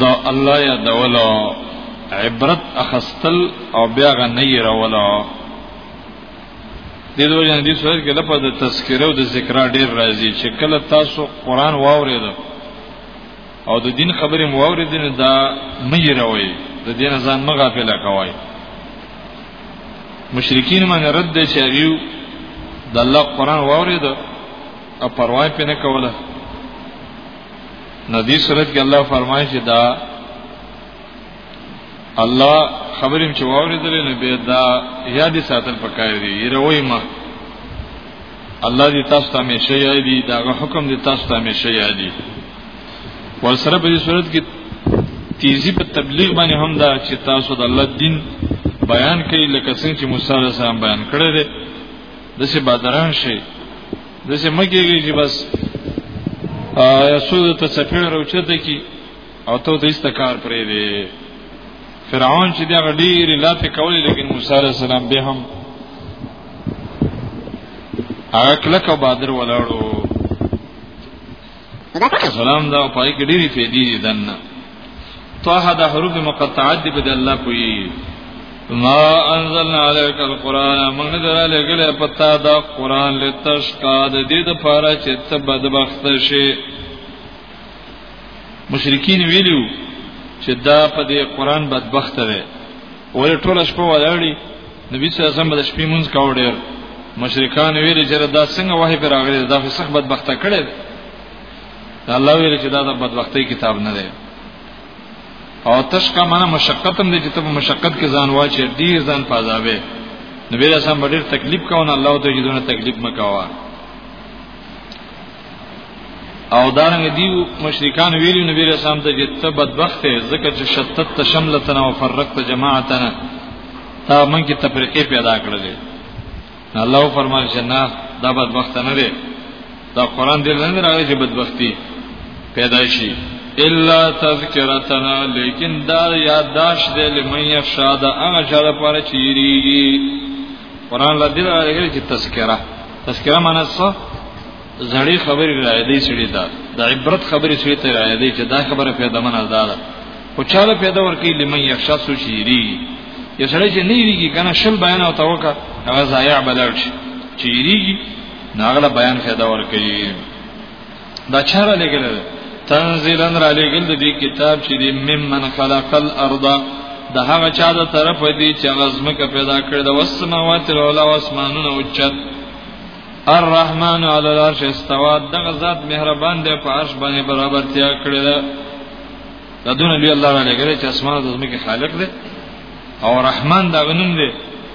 د الله یا د ولا عبرت اخستل او بیا غنی راولا د دوی جن دي سورې کې د په تذکره او د ذکر ډیر راځي چې کله تاسو قران واورید او د دین خبرې مو واورید نه دا مې راوي د دین ځان مغه په لکوي مشرکین باندې رد دي چې یو د الله قران واورید او پروا یې نه کوله نو دې صورت کې الله فرمایي چې دا الله خبرې چې واورېدل نو به دا یاد ساتل پکای دی یروي ما الله دې تاسو ته همیشه یادي دا حکم دې تاسو ته همیشه یادي ول سره په دې صورت کې تیزی په تبلیغ باندې هم دا چې تاسو د الله دین بیان کړئ لکه څنګه چې موسی علیه السلام بیان کړی دی د سه بادران شي د سه مګيږي چې بس یا سود ته سفیر او چته کی او ته د ایست کار پرې دی فرعون چې دا ډیر لاته کولی لیکن موسی علی السلام به هم هغه کلک او بادر ولاړو سلام دا پای کې ډېری فېدی دي دنه طه د حروف مقطعات دی په الله کوي ما انزلنا عليك القران موږ دره لګل پتا دا قران لتشقا د دې د پاره چې ته بدبخت شې مشرکین ویلو چې دا په دې قران بدبخت دی ولې ټول شپه ولاړی نبی صلی الله علیه وسلم د شپې مونږ کاو ډیر مشرکان ویل چې دا څنګه وحی پر راغلی دا خو سخت بدبخت کړي دا الله ویل چې دا د بدبختی کتاب نه دی او تش کا معنا مشقت هم دي چې ته مشقت کې ځان واچې ډیر ځان پازاوي نبی رسول الله ډیر تکلیف کاونه الله ته دې دونه تکلیف مکوا او دارنګ دیو مشرکان ویلو نبی رسول الله ته چې ته بدبخت یې ځکه چې شتت تشملتنا او فرقت جماعتنا تا مونږ کې تفریقې پیدا کړلې الله فرمایي چې نه دا بدبخت نه دی دا قران دې نه راغلی چې بدبختی پیدا شي الا تذکرتنا لیکن دا یادداشت دې لمن یشاء دا هغه چا لپاره چې یریږي قران لا دې راغلي چې تذکرہ تذکرہ معنی څه زړې خبرې راځي دې سړي دا د عبرت خبرې سړي ته راځي چې دا خبره پیدا منه ده او چاله پیدا ورکی لمن یخشا سو شيری یو سړی چې نه یریږي کنه شل بیان او توکا هغه ضایع بلل شي چې یریږي ناغله بیان پیدا ورکی دا چاره لګل تنزیلا را لګل د دې کتاب چې د ممن خلق الارض د هغه چا د طرف دی چې غزمکه پیدا کړ د وسماوات العلا واسمانونه اوچت الرحمن علی العرش استوا دغه ذات مهربان دی په عرش باندې برابرتیا کړی ده دا دون لوی الله را لګل چې اسمان د زمکه خالق دی او رحمان دا غنوم دی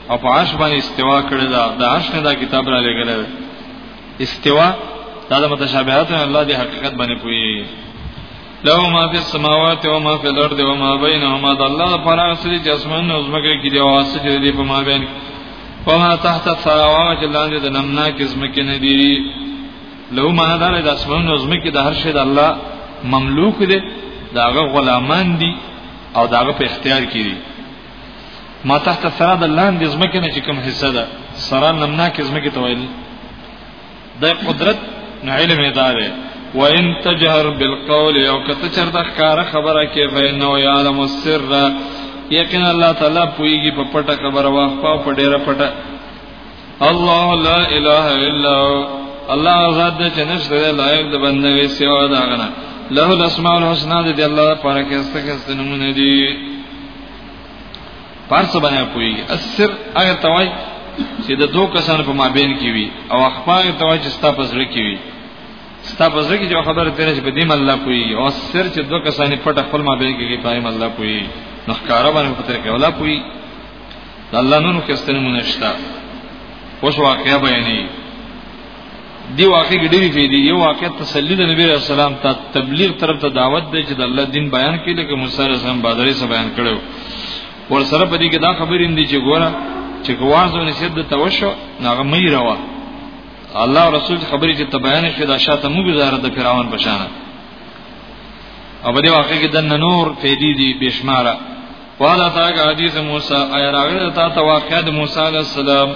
او په عرش باندې استوا کړی ده د عرش نه دا کتاب را لګل دی استوا دا د متشابهات الله دی حقیقت باندې پوي له ما فی السماوات و ما فی الارض و ما بینهما د الله پر اصلي جسمن او زمکه کې دی او اصلي دی په ما بین وما تحت الثروا چې لاندې د نمنا کې زمکه نه دی له ما دار د اسمان او زمکه د هر شی د الله مملوک دی داغه غلامان دي او داغه په اختیار کې دي ما تحت الثرا د لاندې زمکه نه چې کوم حصہ ده سرا نمنا کې زمکه ته ویل د قدرت نه علم اداره وان تجهر بالقول او کته چرته ښکارا خبره کې فینو یعلم السر یقینا الله تعالی پویږي په پټه خبره واخ په ډیره پټه الله لا اله الا هو الله ذات د جنش د لایق د بندګۍ سیوا دا غنا له الاسماء الحسنا د الله لپاره کې استخاصه نمونه دي پارس باندې کوي اسر هغه توای چې د دوه کسانو په مابین کې وي او اخبار توای چې ستا په زړه کې وي ستا په زړه کې جو خبره تیرې چې په دې الله کوي او سر چې دوه کسانې پټ خپل مابین کې پایم الله کوي نخکارا باندې په تر کې ولا کوي د الله نور کسته نمونه شته اوس واقعیا بیانې دی واقع کې ډېری فی دی یو واقع تسلی د نبی رسول الله ته تبلیغ طرف ته دعوت دی چې د الله دین بیان کړي لکه موسی رسول الله بادرې سره بیان کړو ور سره په دې کې دا خبرې اندي چې ګوره چې ګوازو نسیت د توشو ناغه مې روا الله رسول خبرې چې تبیان شي دا شاته مو گزاره د فراون بشانه او په دې واقع کې د نور فیدی دی بشماره والا تا حدیث موسی اي راغله تا ته واقعه د موسی عليه السلام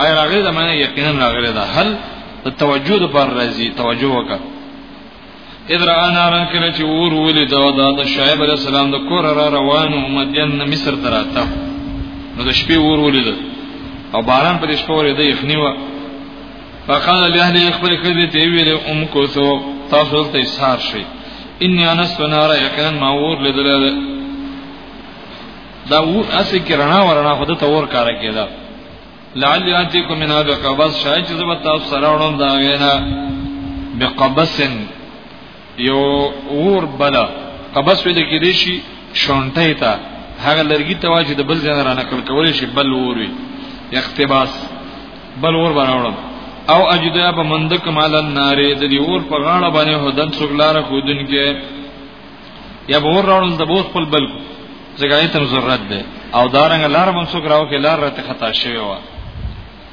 اي راغله د معنی یقینا راغله ده هل توجه پر راځي توجه وکړه اذر انا رن کله چې ور ولې دا د شعیب علی السلام د کور را روانو مدین مصر تراته نو د شپې ور ولې او باران پر شپه ورې د یخنی و فقال لاهل خپل کړي ته ویل ام کو سو تاسو ته سار شي ان انس نار یقینا ما ور لیدل دا و اسې کرنا ورنا خود ته ور کار کېدا لعل یاتیکم من هذا قبض شاید چې زبر تاسو سره وړم دا غینا بقبسن یو اور بلا قبس ویل کې دی شي شونټه تا هغه لرګي ته واجب د بل ځای نه رانه کول کول شي بل اور وي اقتباس بل اور باندې او اجدا به مند کمال النار د دې اور په غاړه باندې هدن څوګلار خودن کې یا به اور راوړل د بوس خپل بل ځګای ته ضرورت ده او دارنګ لار منسوک راو کې لار راته خطا شوی و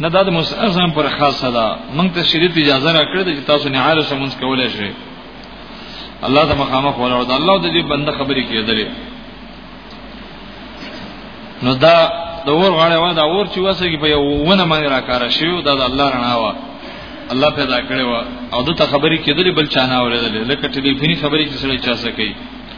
نه دا د مسلمان پر خاصه ده موږ ته شریعت اجازه راکړې ده چې تاسو نه عارف سمونځ کولای شئ الله ته مخامخ ولاړ ده الله د دې بنده خبرې کېدلې نو دا د اور غاړه و دا اور چې وسګي په یو ونه باندې راکاره شیو دا د الله رڼا و الله پیدا کړی و او د ته خبرې کېدلې بل چانه اورېدلې لکه ټلیفوني خبرې چې سړی چا سکی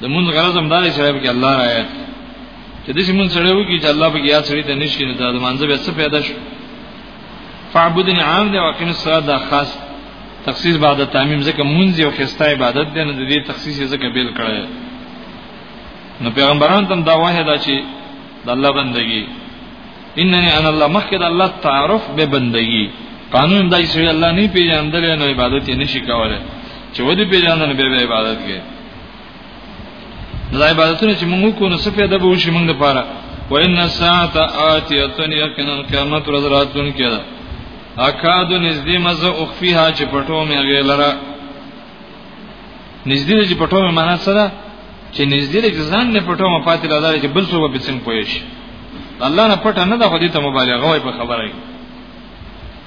د مونږ غرض هم دا دی چې راوي کې الله رايات چې د سیمون سره وو کې چې الله په یاد سره ته نشي نه د مانځه به څه پیدا شي فعبدني عام دی واقعي سره دا خاص تخصیص بعد تعمیم ځکه مونږ یو خسته عبادت دی نه د دې تخصیص ځکه بیل کړی نو پیغمبران تم دا وه دا چې د الله بندگی انني انا الله مخکې د الله تعارف به بندگی قانون دای چې الله نه پیژندل نو عبادت یې نشي کولای چې ودی پیژندل به عبادت کې دا عبادتونه چې موږ کو نو سپه ده به وشي موږ لپاره وان الساعه اتیتن یقینا قیامت ورځ راتلون کې ده اکاد نزدې مزه اخفیها چې پټو مې غیلره نږدې چې پټو مې معنا سره چې نږدې چې ځان نه پټو مې پاتې لاره چې بل څه به څنګه پوي شي الله نه پټه نه ده خو دې ته مبالغه وای په خبره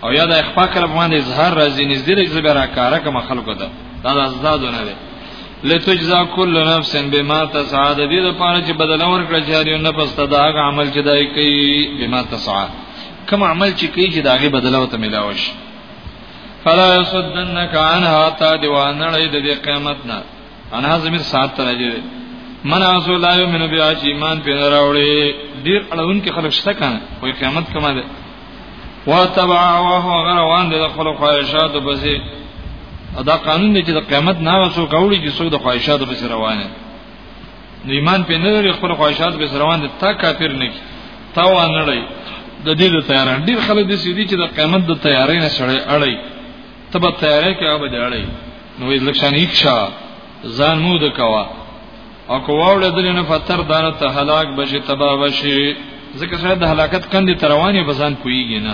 او یاد اخفاء کړه په باندې اظهار راځي نږدې چې زبره کار کوم خلکو ده دا د ازادونه ده لتجزا کل نفس بما تسعى د دې لپاره چې بدل ورکړي چې هر یو نفس ته دا عمل چې دای کوي بما تسعى کوم عمل چې کوي چې داغه بدله وته ملاوي شي فلا يصدنك عنها تا دیوانړی د دې قیامت نه انا زمير سات ته راځي من اسو لا یمن بیا چې ایمان په راوړي ډیر اړون کې خلک شته کنه وای قیامت کما ده وتبع وهو غروان د خپل خواهشات په ځای دا قانون دی چې د قیامت نه وسو کوړي چې څو د خواهشات په روانه نو ایمان په نه لري خپل خواهشات به روان دي تا کافر نه کی تا و نه لري د دې د تیاران ډیر خلک د سیدی چې د قیامت د تیارې نه سړی اړي تبه تیارې کې اوبه اړي نو یې لکشان اچھا ځان مو د کوا او کوواړه د نه فتر دار ته هلاک بشي تبا بشي ځکه سره د هلاکت کندې تروانې بزان پويږي نه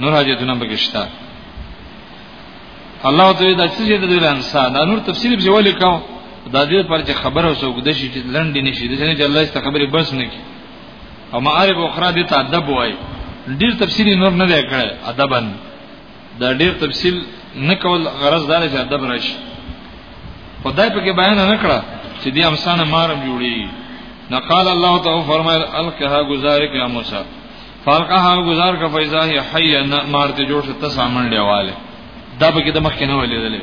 نور حاجتونه بګشتا الله تعالی دا څه دې د انسان دا نور تفصیل به ولې کاو دا دې پر چې خبره اوسه وګد شي چې لنډې نشي د جنې الله است خبره بس نه کی او معارف اخرى دې ته ادب وای ډیر تفصیلی نور نه دی کړی ادبن دا ډیر تفصیل نه کول غرض دار چې ادب راشي خدای په کې بیان نه کړه چې دې انسان مارم جوړي نقال الله تعالی فرمایل الکها گزارک یا موسی فالقها گزار کا فیضا هی حی مارته جوړ شو ته سامان لیواله دا به کې د مخ کې نه ولیدل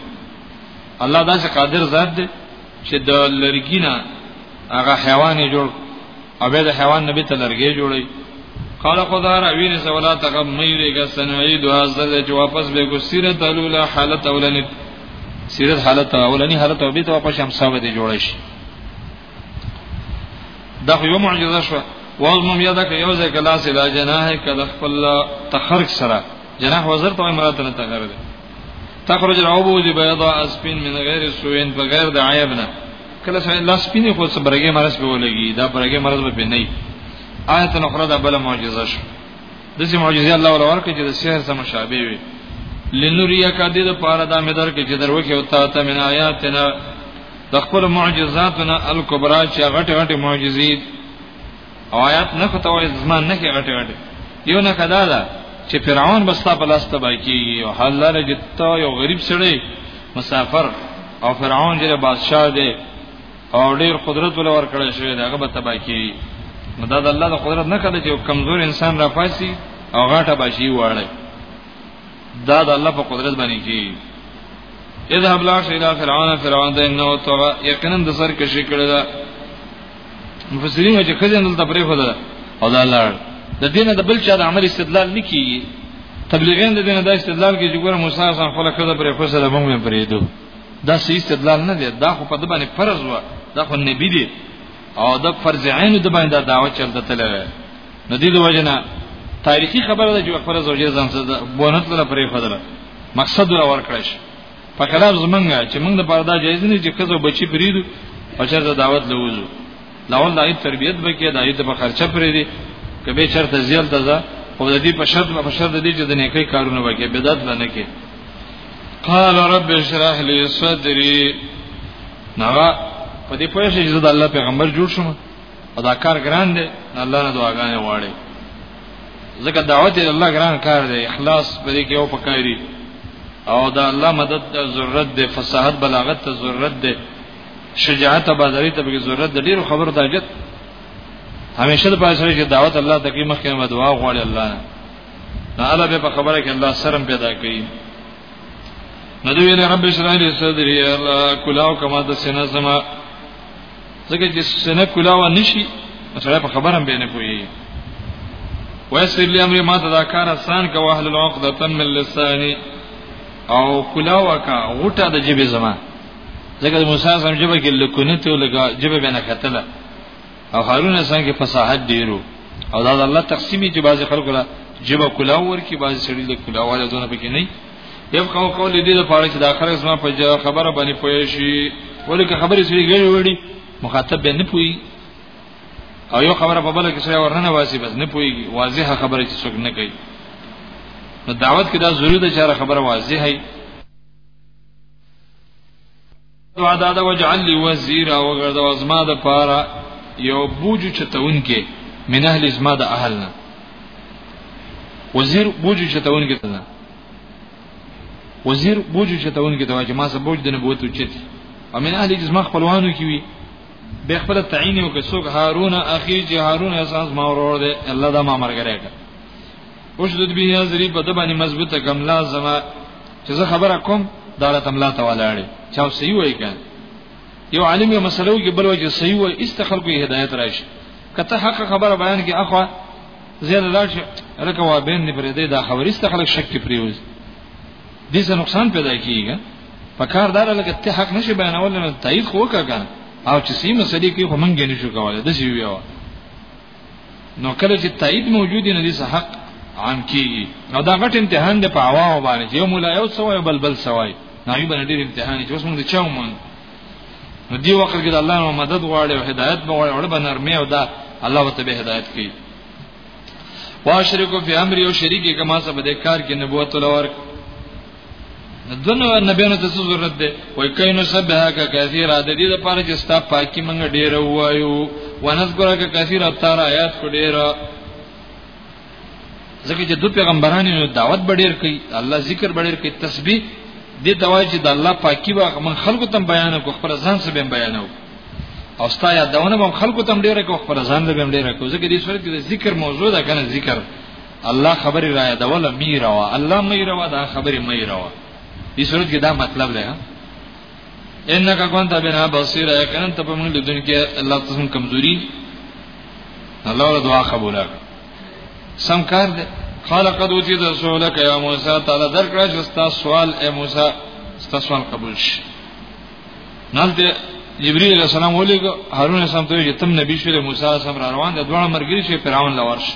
الله دا چې قادر ذات دی چې د لرګینا هغه حیوان جوړ او به د حیوان نبی ته لرګي جوړي قال خدا را ویني سوالا تغم مېریګه سنوي دوه زده چې واپس به کو سیرت الاولى حالت اولنی سیرت حالت اولنی حالت او به ته واپس هم ثابت جوړ شي دا خو یو معجزه شو وزمم یدک یو ځای کلا سلا جناح کله خپل تخرج سره جناح وزر ته امارات نه تغیر دی تخرج العبو دی بيضاء اسپین من غیر سوین بغیر د عیب نه کله سره لا سپینې خو څه برګې مرز به ولګي دا برګې مرز به نه وي آیت اخرى دا بل معجزه شو دسی معجزه الله ولا ورکه چې د سحر سره مشابه وي لنوریه کا دې د پاره دا مدار کې چې دروکه او تا ته من آیاتنا د خپل معجزاتنا الکبرى چې غټ غټ معجزې او آیات نه ختوي زما نه کې غټ غټ یو نه کدا دا چې فرعون بستا په لاس تبا کیږي او حال لاره جتا یو غریب سړی مسافر او فرعون جره بادشاہ دی او ډیر قدرت ول ور کړی شوی دا غبه تبا کیږي مدد الله د قدرت نه کړی چې کمزور انسان را پاسي او غاټه بشي واړی دا د الله په قدرت باندې کی اذهب لا شیلا فرعون فرعون ده نو تو یقینا د سر کې شي کړه دا مفسرین چې خځه نن ته پرې خدا او دا لار د دین د بل چا د عمل استدلال نکي تبلیغین د دین د استدلال کې چې ګوره موسی سره خپل خځه پرې خو سره موږ پرې دو دا سې استدلال نه دی دا خو په دبانې فرض و دا خو نبی دی او د فرض عین د باندې داوا چلته تل نو دې د وجنه تاریخي خبره ده چې خپل زوجې ځان څه بونت لره پرې خدره مقصد را ورکړش په خلاف زمونږه چې موږ د پردا جایز نه چې کزو بچی بریدو او چرته دعوت لوزو لاول دای تربیت بکې دای ته په خرچه پرې دي کبه چرته زیل دزا او د دې په شرط په شرط دي چې د نیکي کارونه وکړي بدعت نه کې قال رب اشرح لي صدري نغا په دې پوه شي چې د الله پیغمبر جوړ شوم او دا کار ګران دی الله نه دعاګانې واړي ځکه دعوت دی الله ګران کار دی اخلاص په دې کې او پکاري او دا الله مدد ته ضرورت دی فصاحت بلاغت ته ضرورت دی شجاعت بازاري ته به ضرورت دی ډیرو خبرو ته اجت همیشه د پاسره چې دعوت الله تکي مخکې مدوا غواړي الله نه نو الله به په خبره کې الله سرم پیدا کوي نو دوی له رب اشرح لي صدري الله کلاو کما د سینه زما ځکه چې سینه کلاو نشي سره په خبره به نه کوي ويسر لي امري ما ته دا کار آسان کا واهل العقده من لساني او کلاو کا غټه د جيبي زما ځکه موسی سم جيبه کې لکونه ته لګا جيبه به نه کتله او هارونه څنګه فصاحت ډیرو او دا د الله تقسیمي چې بعضی خلکو لا جبه کلاو ورکی بعضی سړي له کلاواله دونه پکې نه یو قول قول دې لپاره چې د اخر زما په خبره باندې پوي شي ولکه خبرې سړي غړي وړي مخاطب به نه پوي او یو خبره په بل کې سره ورننه واسي بس نه پوي واضحه خبره چې څوک نه کوي نو دعوت کې دا ضروري ده چې خبره واضحه وي دعا دا دا وجعل لي وزيرا وګرځه وزما د پاره یو بوجو چتون کې من اهل زما د اهلنا وزیر بوجو چتون کې ته وزیر بوجو چتون کې ته چې ما سره بوج د نبوت چت او من اهل زما خپلوانو کې وي به خپل تعین او کې څوک هارون اخی چې هارون اساس ما ورور دی الله دا ما مرګره اشدد به ازری په دبانی مضبوطه کم لازم چې زه خبره کوم دالت املا ته ولاړې چا صحیح وای کړ یو عالم یو مسلو کې بل وجه صحیح وای استخل کوی هدایت راشي کته حق خبره بیان کې اخوا زیر لاړ شي الکه وا بین دی پرې دی دا خبرې استخل شک کې پریوز دې څه نقصان پیدا کیږي په کار دار لکه ته حق نشي بیانول نه تایید خو وکړه او چې سیمه سړي کې هم منګې نشو کولای د سی ویو نو کله چې تایید موجود نه دي حق عام کیږي نو دا غټ امتحان دی په عوامو باندې یو مولا یو سوای بل بل سوای نو یو باندې ډیر امتحان چې اوس موږ چا ومن نو دی وخت کې الله نو مدد غواړي او هدایت به غواړي او به نرمي او دا الله وتعالى به هدایت کوي واشرکو فی امر یو شریک کما سبد کار کې نبوت لور دنو نبیانو ته څه ضرورت دی وای کینو سبحک کثیر د دې لپاره چې ستا پاکي مونږ ډیر وایو ونذکرک کثیر تر آیات کو ډیر ځکه چې دو پیغمبرانو دعوت بډیر کوي الله ذکر بډیر کوي تسبیح دې دوای چې د الله پاکي واغ من خلکو ته بیان کو خپل ځان سره بیانو او ستا یادونه هم خلکو ته ډیره کو خپل ځان له هم ډیره کو ځکه دې سورې کې ذکر موضوع ده کنه ذکر الله خبر را یادوله می روا الله می روا دا خبر می روا دې صورت کې دا مطلب دی انک كنت بنا بصیر یقینا ته په موږ لیدون کې الله تاسو کمزوري الله له دعا قبول کړه سم کار دی قال قد اوتیت سوالک یا موسی تعالی درکړه چې ستا سوال اے موسی ستا سوال قبول شي نن ته جبريل عليه السلام ولېګ هارون عليه السلام ته چې تم نبی شوی موسی عليه السلام را روان دي دوه مرګري چې فرعون لورش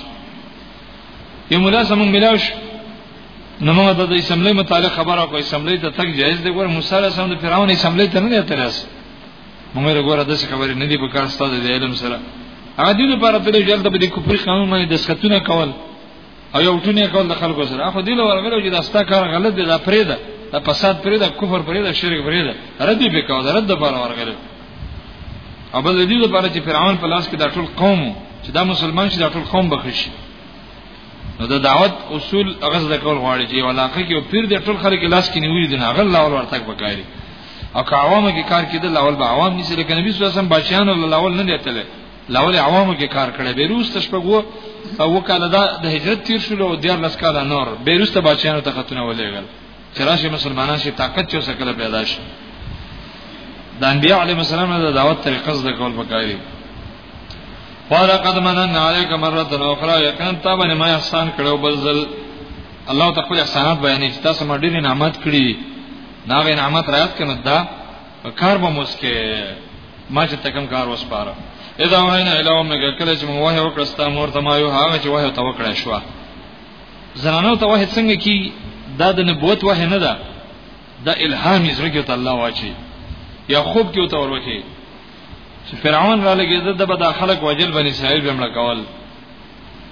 یو مولا سمون ملاوش نو موږ د اسمبلی متعلق خبره کوي اسمبلی ته تک جایز دی ګور موسی عليه السلام د فرعون اسمبلی ته نه اعتراض موږ له ګوره د څه خبرې نه دی په کار ستاسو د علم سره هغه دې لپاره ته جلد به د کوپری قانون باندې دسکتونه کول او یو ټونه کول د خلکو سره اخو دی له ورغلو چې دا ستا کار غلط دی دا پرې ده دا فساد پرې ده کفر پرې ده شرک پرې ده رد به کاو دا رد د بار ورغلو او بل دې لپاره چې فرعون په لاس کې دا ټول قوم چې دا مسلمان شي دا ټول قوم بخښي نو د دعوت اصول هغه د کول غواړي چې ولاقه کې او پیر د ټول خلک لاس کې نیولې دي هغه الله ور ورتک وکړي او که عوامو کې کار کېدل اول به عوام نشي لکه نبی صلی الله علیه وسلم بچیان ول اول نه لیتل لاول عوامو کې کار کړی بیروس تشپګو او وکاله دا د هجرت تیر شول او دیار لس کاله نور بیروس ته بچیانو ته خطونه ولېګل چې راشي مسلمانان شي طاقت چې سکله پیدا شي د انبیاء علیهم السلام د دعوت طریقه زده کول پکاري قال قد منن عليك مره اخرى یقینا تا باندې ما احسان کړو بل ځل الله تعالی احسانات بیانې چې تاسو ما ډېر نعمت کړی ناغه نعمت راځ کنه دا کار به مسکه ما چې تکم کار وسپاره اذا وحینا الی امک کله چې موږ وحی وکړ ستا مور ته ما یو هغه چې وحی ته وکړای شو زنانو ته وحی څنګه کی دا د نبوت وحی نه ده دا الهام زړه کې ته الله واچي یا خوب کې ته ورکی چې فرعون را لګي د به د خلق وجل بنی اسرائیل به مړ کول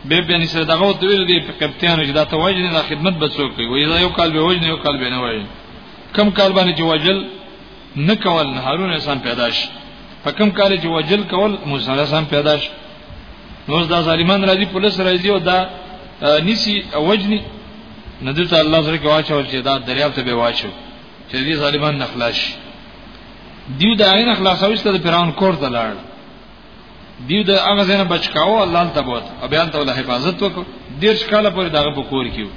به به نشه دغه وته ویل دي په کپتانو چې دا ته وجنه د خدمت بچو کوي وای دا یو کال به وجنه یو کال به نه وای کم کال باندې چې وجل نه کول هارون انسان پیدا شي په کم کال چې وجل کول موسی انسان پیدا شي نو دا ظالمان راځي پولیس راځي او دا نسی وجني ندی ته الله سره کې واچو چې دا دریاب ته به واچو چې دې ظالمان نخلاص دیو دا عین خلاصوي ست د فرعون کور ته لاړ دیو د هغه ځنه بچکاو الله ته بوت او بیان ته له حفاظت وکړو ډیر ښکاله پر دغه بکور کیو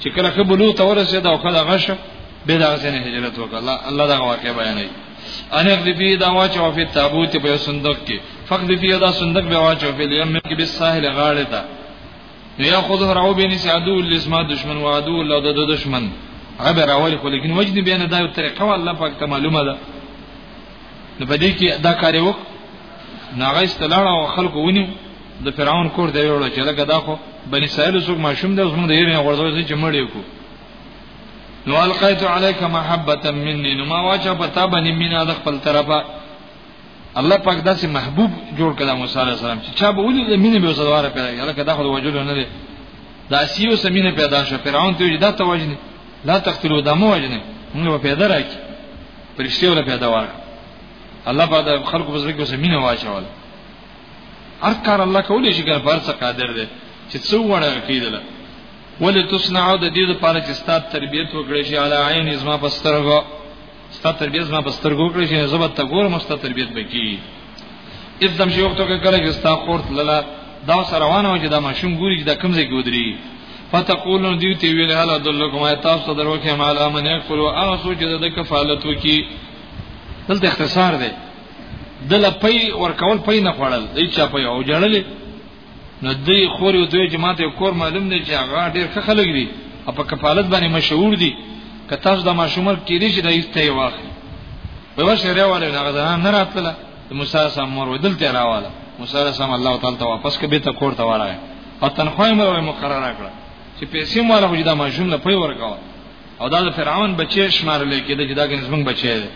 چې کله که بلو ته ورسېد او خدای غشه به دغه ځنه هجرت وکړه الله الله دا واقع بیانوي ان اغذبی دا واچو په تابوت په صندوق کې فقد فی دا صندوق به واچو په لیم کې به ساحل غاړه تا یا خود راو بین سعدو لسما دشمن و عدو الله د دشمن عبر اول خو لیکن وجد بین دا یو طریقه والله پاک ته معلومه ده نو په دې کې دا کار وک ناغه استلاړ او خلکو ونیو د فرعون کور دی وړو چې لکه دا خو بنی اسرائیل څوک ماشوم دی زموږ د یې غورځوي چې مړ یو کو نو القیت علیک محبتا مني نو ما واچا پتا باندې مینا د خپل طرفه الله پاک داسې محبوب جوړ کړه موسی علی السلام چې چا به ولې د مینې به وسواره پیدا کړه لکه دا خو وجود نه دی دا سیو سمینه پیدا شو فرعون ته دا توجنه لا تقتلوا دمو وجنه موږ به پیدا راکړي پرشته ولا پیدا واره الله په د خلکو په ځکه زمينه واچول هر کار الله کولی شي ګر بار څه قادر دی چې څو وړه کیدل ولې تصنعو د دې لپاره چې ستاسو تربيت وکړي شي علی عین ازما بسترغو ستاسو تربيت ازما بسترغو کړی شي زبر ته ګورم ستاسو تربيت بکی اذ دم شي وخت کې کله چې ستا خور تلله دا سره روانه و چې دا ماشوم ګوري چې دا کوم ځای کې ودرېږي فتقولون دیو تی ویل هل ادلکم ایت تاسو درو کې مال امن یکفل او هغه سوچ د کفالت وکي دلته اختصار دی دل پي ورکول پي نه خوړل دی چا پي او جړلې نو دې خور یو دوی جماعت یو کور معلوم دی چې هغه ډیر ښه خلک دي او په کفالت باندې مشهور دي که تاسو د ماشومر کې دي چې د ایسته واخلي په وسه راواله نه غزان نه راتله موسی سم مور ودل ته راواله موسی سم الله تعالی ته واپس کبه ته کور ته واره او تنخواه مې مقرره کړه چې پیسې مو له وجدا ماشوم له پي ورکاوه او دا د فرعون بچي شمار لیکي د جدا ګنځ موږ بچي دی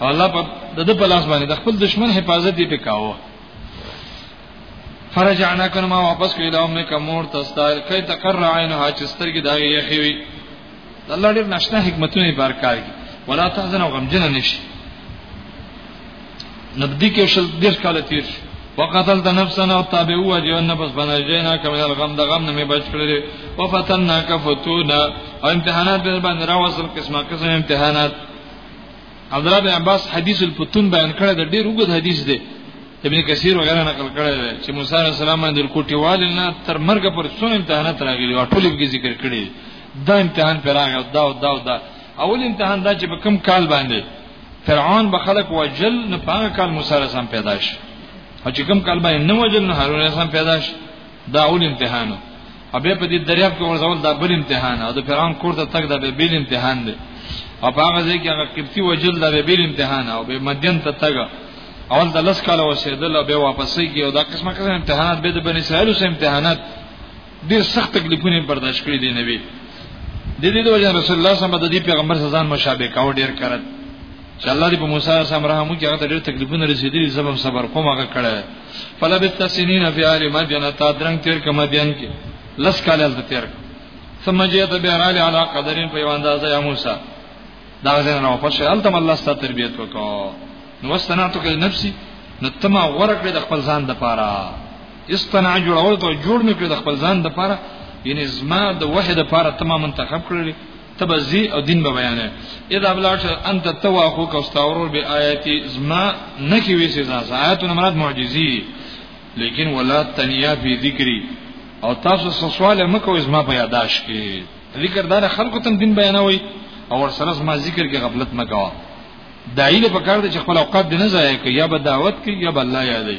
او الله په د په لاس باندې د خپل دشمن حفاظت یې وکاوه فرجعنا کنه ما واپس کړی دا امه کمور تستار کای تقر عین ها چې سترګې دا یې خوي الله ډېر نشته حکمتونه بار کوي ولا تحزن غم جن نشي نبدی کې شل ډېر کال تیر شي وقتل د نفسنا او تابع او جو نفس بنجینا کمن الغم د غم نه می بچ کړل او فتننا کفتونا او امتحانات به باندې راوصل قسمه قسم امتحانات عبدالله بن عباس حدیث الفتون بیان کړی د ډیر وګد حدیث دی ابن کثیر وغیرہ نقل کړی دی چې موسی علیہ السلام د کوټي وال نه تر مرګ پر څون امتحانات راغلي او ټول به ذکر کړی دا امتحان پر هغه دا او دا دا اول امتحان دا چې په کم کال باندې فرعون به خلق وجل نه پاغه کال موسی علیہ السلام پیدا شي او چې کم کال باندې نو وجل نه هارون علیہ السلام پیدا شي دا اول امتحانو او بیا په دې دریاب کې ورځول دا بل امتحان او د فرعون کور ته تک دا به بل امتحان دی او په هغه ځای کې هغه قبطي وجل دا به بل امتحان او به مدین ته تګ اول د لس کال وسیدل او به واپسې کې او دا قسمه قسم امتحانات به د بنی اسرائیل سره امتحانات ډیر سخت تکلیفونه برداشت کړی دی نبی د دې د وجه رسول الله صلی الله علیه وسلم د پیغمبر سره ځان مشابه کاو ډیر کړت چې الله دې په موسی سره رحم وکړي هغه ډیر تکلیفونه رسیدلي زبم صبر کوم هغه کړه فلبت سنین فی آل مدین تا درنګ تیر ک مدین کې لس کال از تیر ثم جئت بهرال علی قدرین په اندازه یا موسی دا ځین نو پښه التم الله ست تربیت وکاو نو واستنعت ک نفسی نتما ورک د خپل ځان د پاره استنع جوړول ته جوړ مې کړ د خپل ځان د پاره یعنی زما د وحید لپاره تمام منتخب کړل تبزی او دین به بیان اذا بلاش انت تواخو کو استاورور به آیاتی زما نکی وی سي ځا آیات مراد معجزي لیکن ولا تنیا فی ذکری او تاسو سوال مکو زما په یاداش کې ذکر دار خلکو تم دین بیانوي او ور سره زما ذکر کې غفلت مکو دایله په کار دي چې خپل اوقات دې نه ضایع کوي یا به دعوت کوي یا به الله یادوي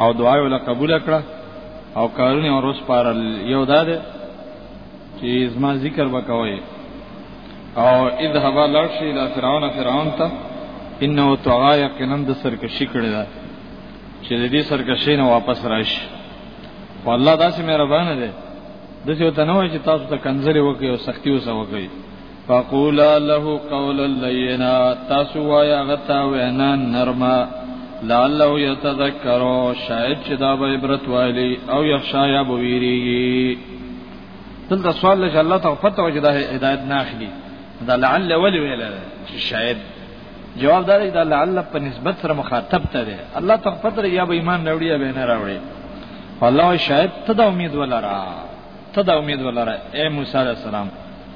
او دعا یې له قبول کړه او کارونه ور وسپارل یو دا ده چې زما ذکر وکوي او اذهب لرشي الى فرعون فرعون ته انه طغى يقينا د سرکشي کړی ده چې د دې سرکشي نه واپس راشي خو الله داسې مهربان دی دسه ته نه وای چې تاسو ته کنځلې وکړي او سختي وسه وکړي فقولا له قولا لینا تاسو وایا غتا وینا نرمه لعله یتذکر شاید چې دا به عبرت والی او یخشا یا بویریږي دلته سوال لږ الله ته پته وجه دا هدایت نه اخلي دا لعل ولی ویل شاید جواب دا دی دا لعل په نسبت سره مخاطب ته دی الله ته پته یا به ایمان راوړي یا به نه راوړي الله شاید ته دا امید ولرا ته دا امید ولرا اے موسی علیہ السلام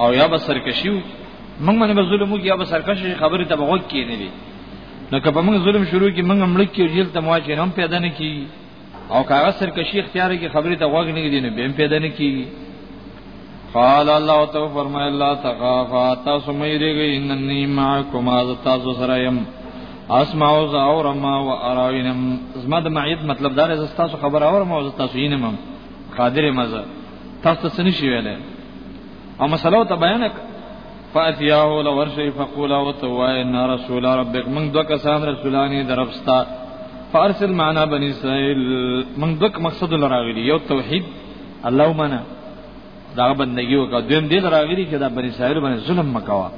او یا به سرکشیو موږ باندې به ظلم وکي یا به سرکشي خبره ته بغوږ کې نه وي نو که په موږ ظلم شروع کی موږ ملک کې جیل ته مواجه نه پیدا نه کی او کاغه سرکشي اختیار کی خبره ته غوږ نه دی نو به پیدا نه کی قال الله تو فرمای الله تخافا تاسو مې ریږي انني معکم از تاسو سره يم اسمع او زاور ما و اراینم زما د معیت مطلب دا زه تاسو خبر اورم او زه تاسو یې نه قادر مزه تاسو څه نشي ویلای او مسلو ته بیان کړ فاتیاه لو ورشی فقولا وتوای ان رسول ربک من دو کسان رسولانی دربستا فارسل معنا بنی اسرائیل من دک مقصد لراغلی یو توحید الله معنا دا بندگی وکړه دویم دې لراغلی چې دا بنی اسرائیل باندې ظلم مکوا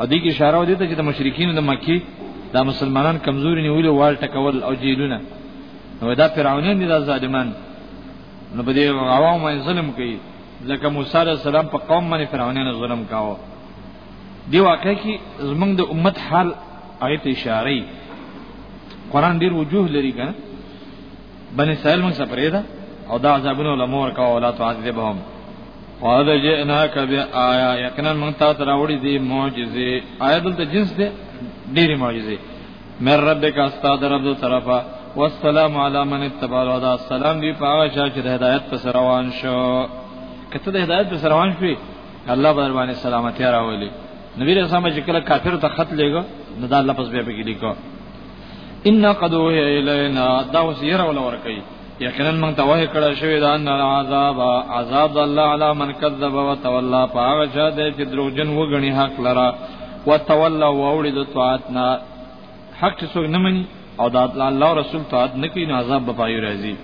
او دې کې اشاره ودی ته چې د مشرکین د مکی دا مسلمانان کمزوري نیول وال ټکول او جیلونه نو دا فرعونین دي دا ظالمان نو په دې عوام باندې ظلم کوي ځکه موسی علیہ السلام په قوم باندې فرعونین ظلم کاوه دی واقع کې زمونږ د امت حال هغه ته اشاره قرآن ډیر وجوه لري کنه بني اسرائیل موږ سپرې ده او دا عذابونه لمور کا ولا تعذبهم قد جئناک بآیا یقینا موږ تاسو راوړي دي معجزې آیا دلته جنس ده ډېری معجزې من ربک استاد رب دو طرفا والسلام علی من اتبع الهدى سلام دی په هغه چا چې د هدایت په سر روان شو کته د هدایت په سر روان شوی الله بر باندې سلامتی راولي نبی رسول الله چې کله کافر ته خط لګو نو دا الله پس بیا پکې لیکو ان قد وهي الینا دا وسیره ولا ورکي یقینا موږ ته وه کړه شوی دا ان عذاب عذاب الله علی من کذب وتولى پاغه چا دې چې دروغجن وګڼي حق لرا وتولى واوړي د طاعتنا حق چې څوک نه مني او د الله او رسول طاعت نه کوي نو عذاب به پایو راځي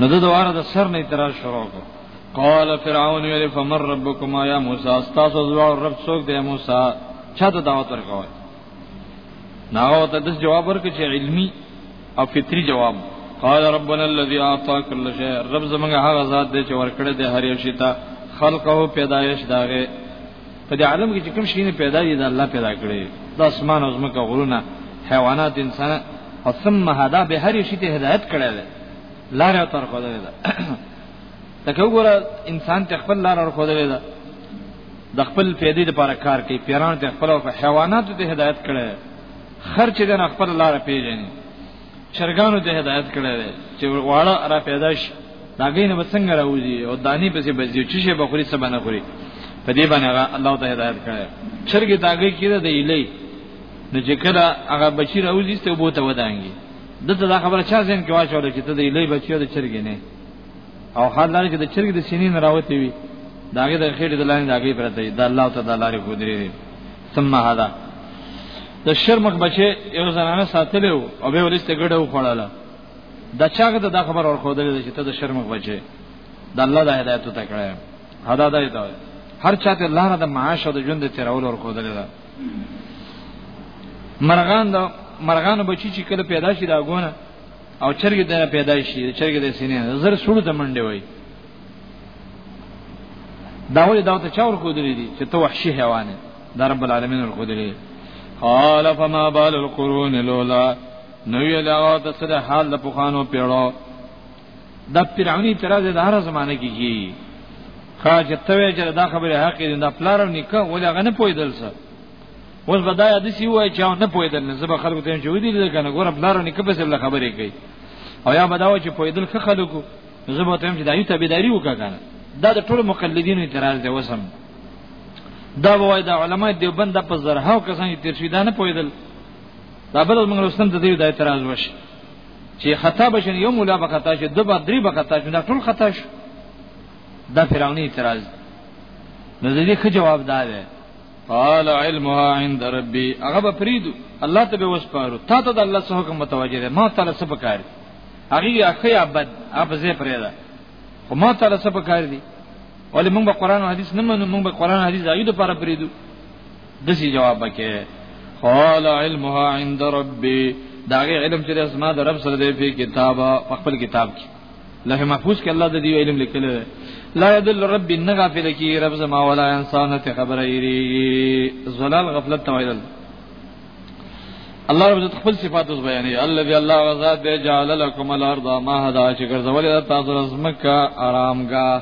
نو د دواره د سر نه اعتراض شروع کو قال فرعون ویل فمر ربکما یا موسی استاسو زوال رب څوک دی موسی چا ته دعوت ورکوي ناو ته د جواب ورکړي چې علمي او فطري جواب قال ربنا الذي اعطى كل شيء رب زمونږ هغه ذات دی چې ورکړي د هر یو شي ته خلقه پیدایش داغه په دې عالم کې چې کوم شي نه پیدا دي دا الله پیدا کړی د اسمان او زمکه غرونه حیوانات انسان او ثم هدا به هر شي ته هدایت کړی دی لار او طرف دی دا تکه وګوره انسان ته خپل لار او خو دی دا د خپل پیدې لپاره کار کوي پیران ته خپل او حیوانات ته هدایت کړي خرچ دې نه خپل لار پیژني چرګانو ته هدایت کړي چې واړه را پیدا شي داګې نه وسنګ راوځي او دانی پسې بځي چې شي بخوري سبا نه خوري په دې باندې الله ته هدایت کړي چرګ داګې کېده د ایلې نو چې کله هغه بچی راوځي ته بوته ودانګي دته دا خبره چا زین کې واچول چې ته د ایلې بچی د چرګې نه او حال دا چې د چرګ د سینې نه راوتی وي داګه د خېټې د لاندې داګه پرته وي دا الله تعالی لارې کو درې ثم هذا د شرمک بچي یو زنانه ساتلی او به ولسته ګډه وخړاله د چاغه د خبر اور خو درې چې ته د شرمک بچي د الله د هدایت ته کړه هدا دا دی هر چاته الله نه د معاش او د ژوند تیرول اور خو درې مرغان د مرغان بچی چې کله پیدا شي دا غونه او چرګ د پیدایشي چرګ د سینې زر سړو ته منډه وای دا ولې دا ته چاور کو دي چې ته وحشي حیوان دا رب العالمین ور کو دي قال فما بال القرون لولا نو یې لاغه د سره حال د پخوانو پیړو د فرعونی اعتراض د هر زمانه کې کی خاجه توې چې دا خبره حق دي دا پلارو نکه ولې غنه پویدل سره اوس به دا یاد سی وای چې نه پوهېدل نه زبر خلکو ته چې ودی دې کنه ګوره بلارو نه کبه سره خبرې کوي او یا به دا و چې پوهېدل خه خلکو زبر ته چې دایو تابعداري وکړه کنه دا د ټولو مقلدینو اعتراض دی وسم دا وای دا علما دیوبند د په زرهاو کسان چې ترشیدانه پوهېدل دا بل موږ رسن ته دی دا اعتراض وشي چې خطا بشن یو مولا به خطا شي دوه درې به خطا شي دا ټول خطا شي دا فرعونی اعتراض نو دې ښه جواب دا دی قال علمها عند ربي هغه به پریدو الله ته به وسپارو تا ته د الله څخه حکم متوجه ده ما تعالی څه پکار هغه یا خی ابد هغه زه پریدا خو ما تعالی څه پکار دي ولې موږ به قران او حدیث نه منو موږ به قران او حدیث هغه د پر پریدو دسی جواب وکړي قال علمها عند ربي داغه علم چې اسما د رب سره دی په کتابه په خپل کتاب کې لوح محفوظ کې الله د دې علم لیکلی دی لا يدل رب نه غافل کی رب زما ولا انسان ته خبره یری زلال غفلت تویل الله رب عزت خپل صفات اوس بیانې الله دی الله غزاد دی جعل لكم الارض مهدا چې ګرځولې تاسو رزمکا آرامګا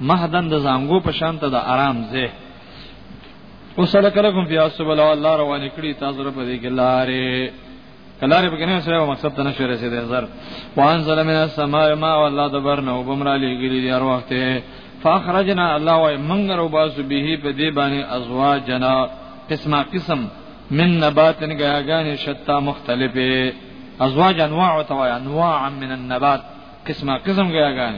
مهدن د زنګو په شان ته د آرام زه وسلک لكم فی السبل الله روان کړی تاسو رب دې ګلاره کلارې پکې نه سره مقصد ته نشي رسیدې زر وان ظلم السماء ما والله دبر نه وبمرا لګلې دی هر وخت فاخرجنا الله وای منګ رو باس به په دې باندې ازواجنا قسمه قسم من نبات غاغان شتا مختلفه ازواج انواع او توای انواع من النبات قسمه قسم غاغان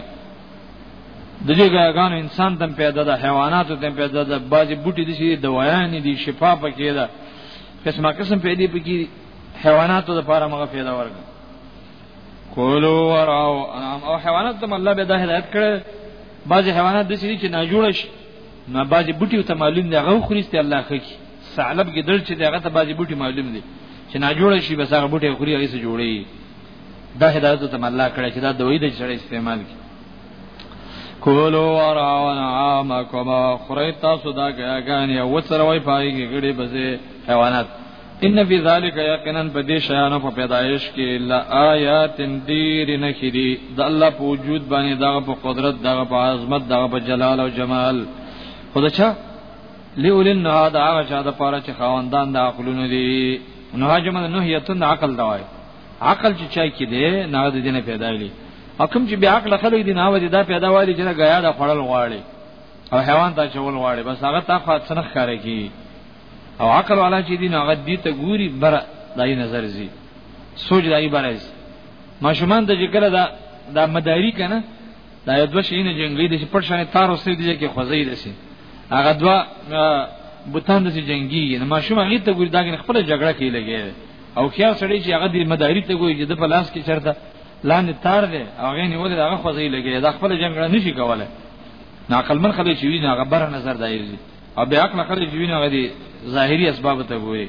د دې غاغان انسان تم پیدا ده حیوانات تم پیدا ده بعضی بوټي دي چې دوايان دي شفا پکې ده قسمه قسم پیدا پکې حیواناتو د پاره مغه پیدا ورګ کولو وراو انام او حیوانات ته الله به د هدایت کړي بعضی حیوانات د سړي چې نه جوړ شي نه بعضی بوټي ته معلوم دی هغه خوريستي الله خکې ثعلب کې دل چې دغه ته بعضی بوټي معلوم دي چې نه جوړ شي بس هغه بوټي خوري هغه څه جوړي دا هدایت ته الله کړی چې دا دوی د چړې استعمال کړي کولو وراون عامکم خوري تاسو دا ګاګان یا وڅروي پای کې ګړي بزه حیوانات ان فی ذلک یقینا په دې شیانو په پیدایش کې لا آیات دیر نه کړي د الله په وجود باندې دغه په قدرت دغه په عظمت دغه په جلال او جمال خدای چا لیولن نه دا هغه چا د پاره چې خواندان د عقلونو دي نو هجمن نهیتن عقل دا وایي عقل چې چا کې دی نه د دینه پیدا ویلی حکم چې بیا عقل خلک دي نه ودی دا پیدا والی چې غیا د خړل غواړي او حیوان ته چول غواړي بس هغه تا خو څنخ کاری کی او عقل والا چې دین هغه دې ته ګوري بر دای نظر زی سوچ دای برز ماشومان د ذکر دا دا مداری کنه دا یو دوه شینه جنگي دي چې پټ شانه تار اوسې دي چې خوځي دي سي هغه دوا بوتان د جنگي نه ماشوم هغه ته ګور داګه خپل جګړه کې لګي او خیا سړی چې هغه د مداري ته ګوي چې د پلاس کې چرته لاندې تار دی او هغه نیول هغه خوځي لګي دا خپل جنگړه نشي کوله نه عقل من خلک چې ویني هغه بر نظر دایري او بیا عقل خلک چې ویني هغه دي ظاهري اسباب ته ګوي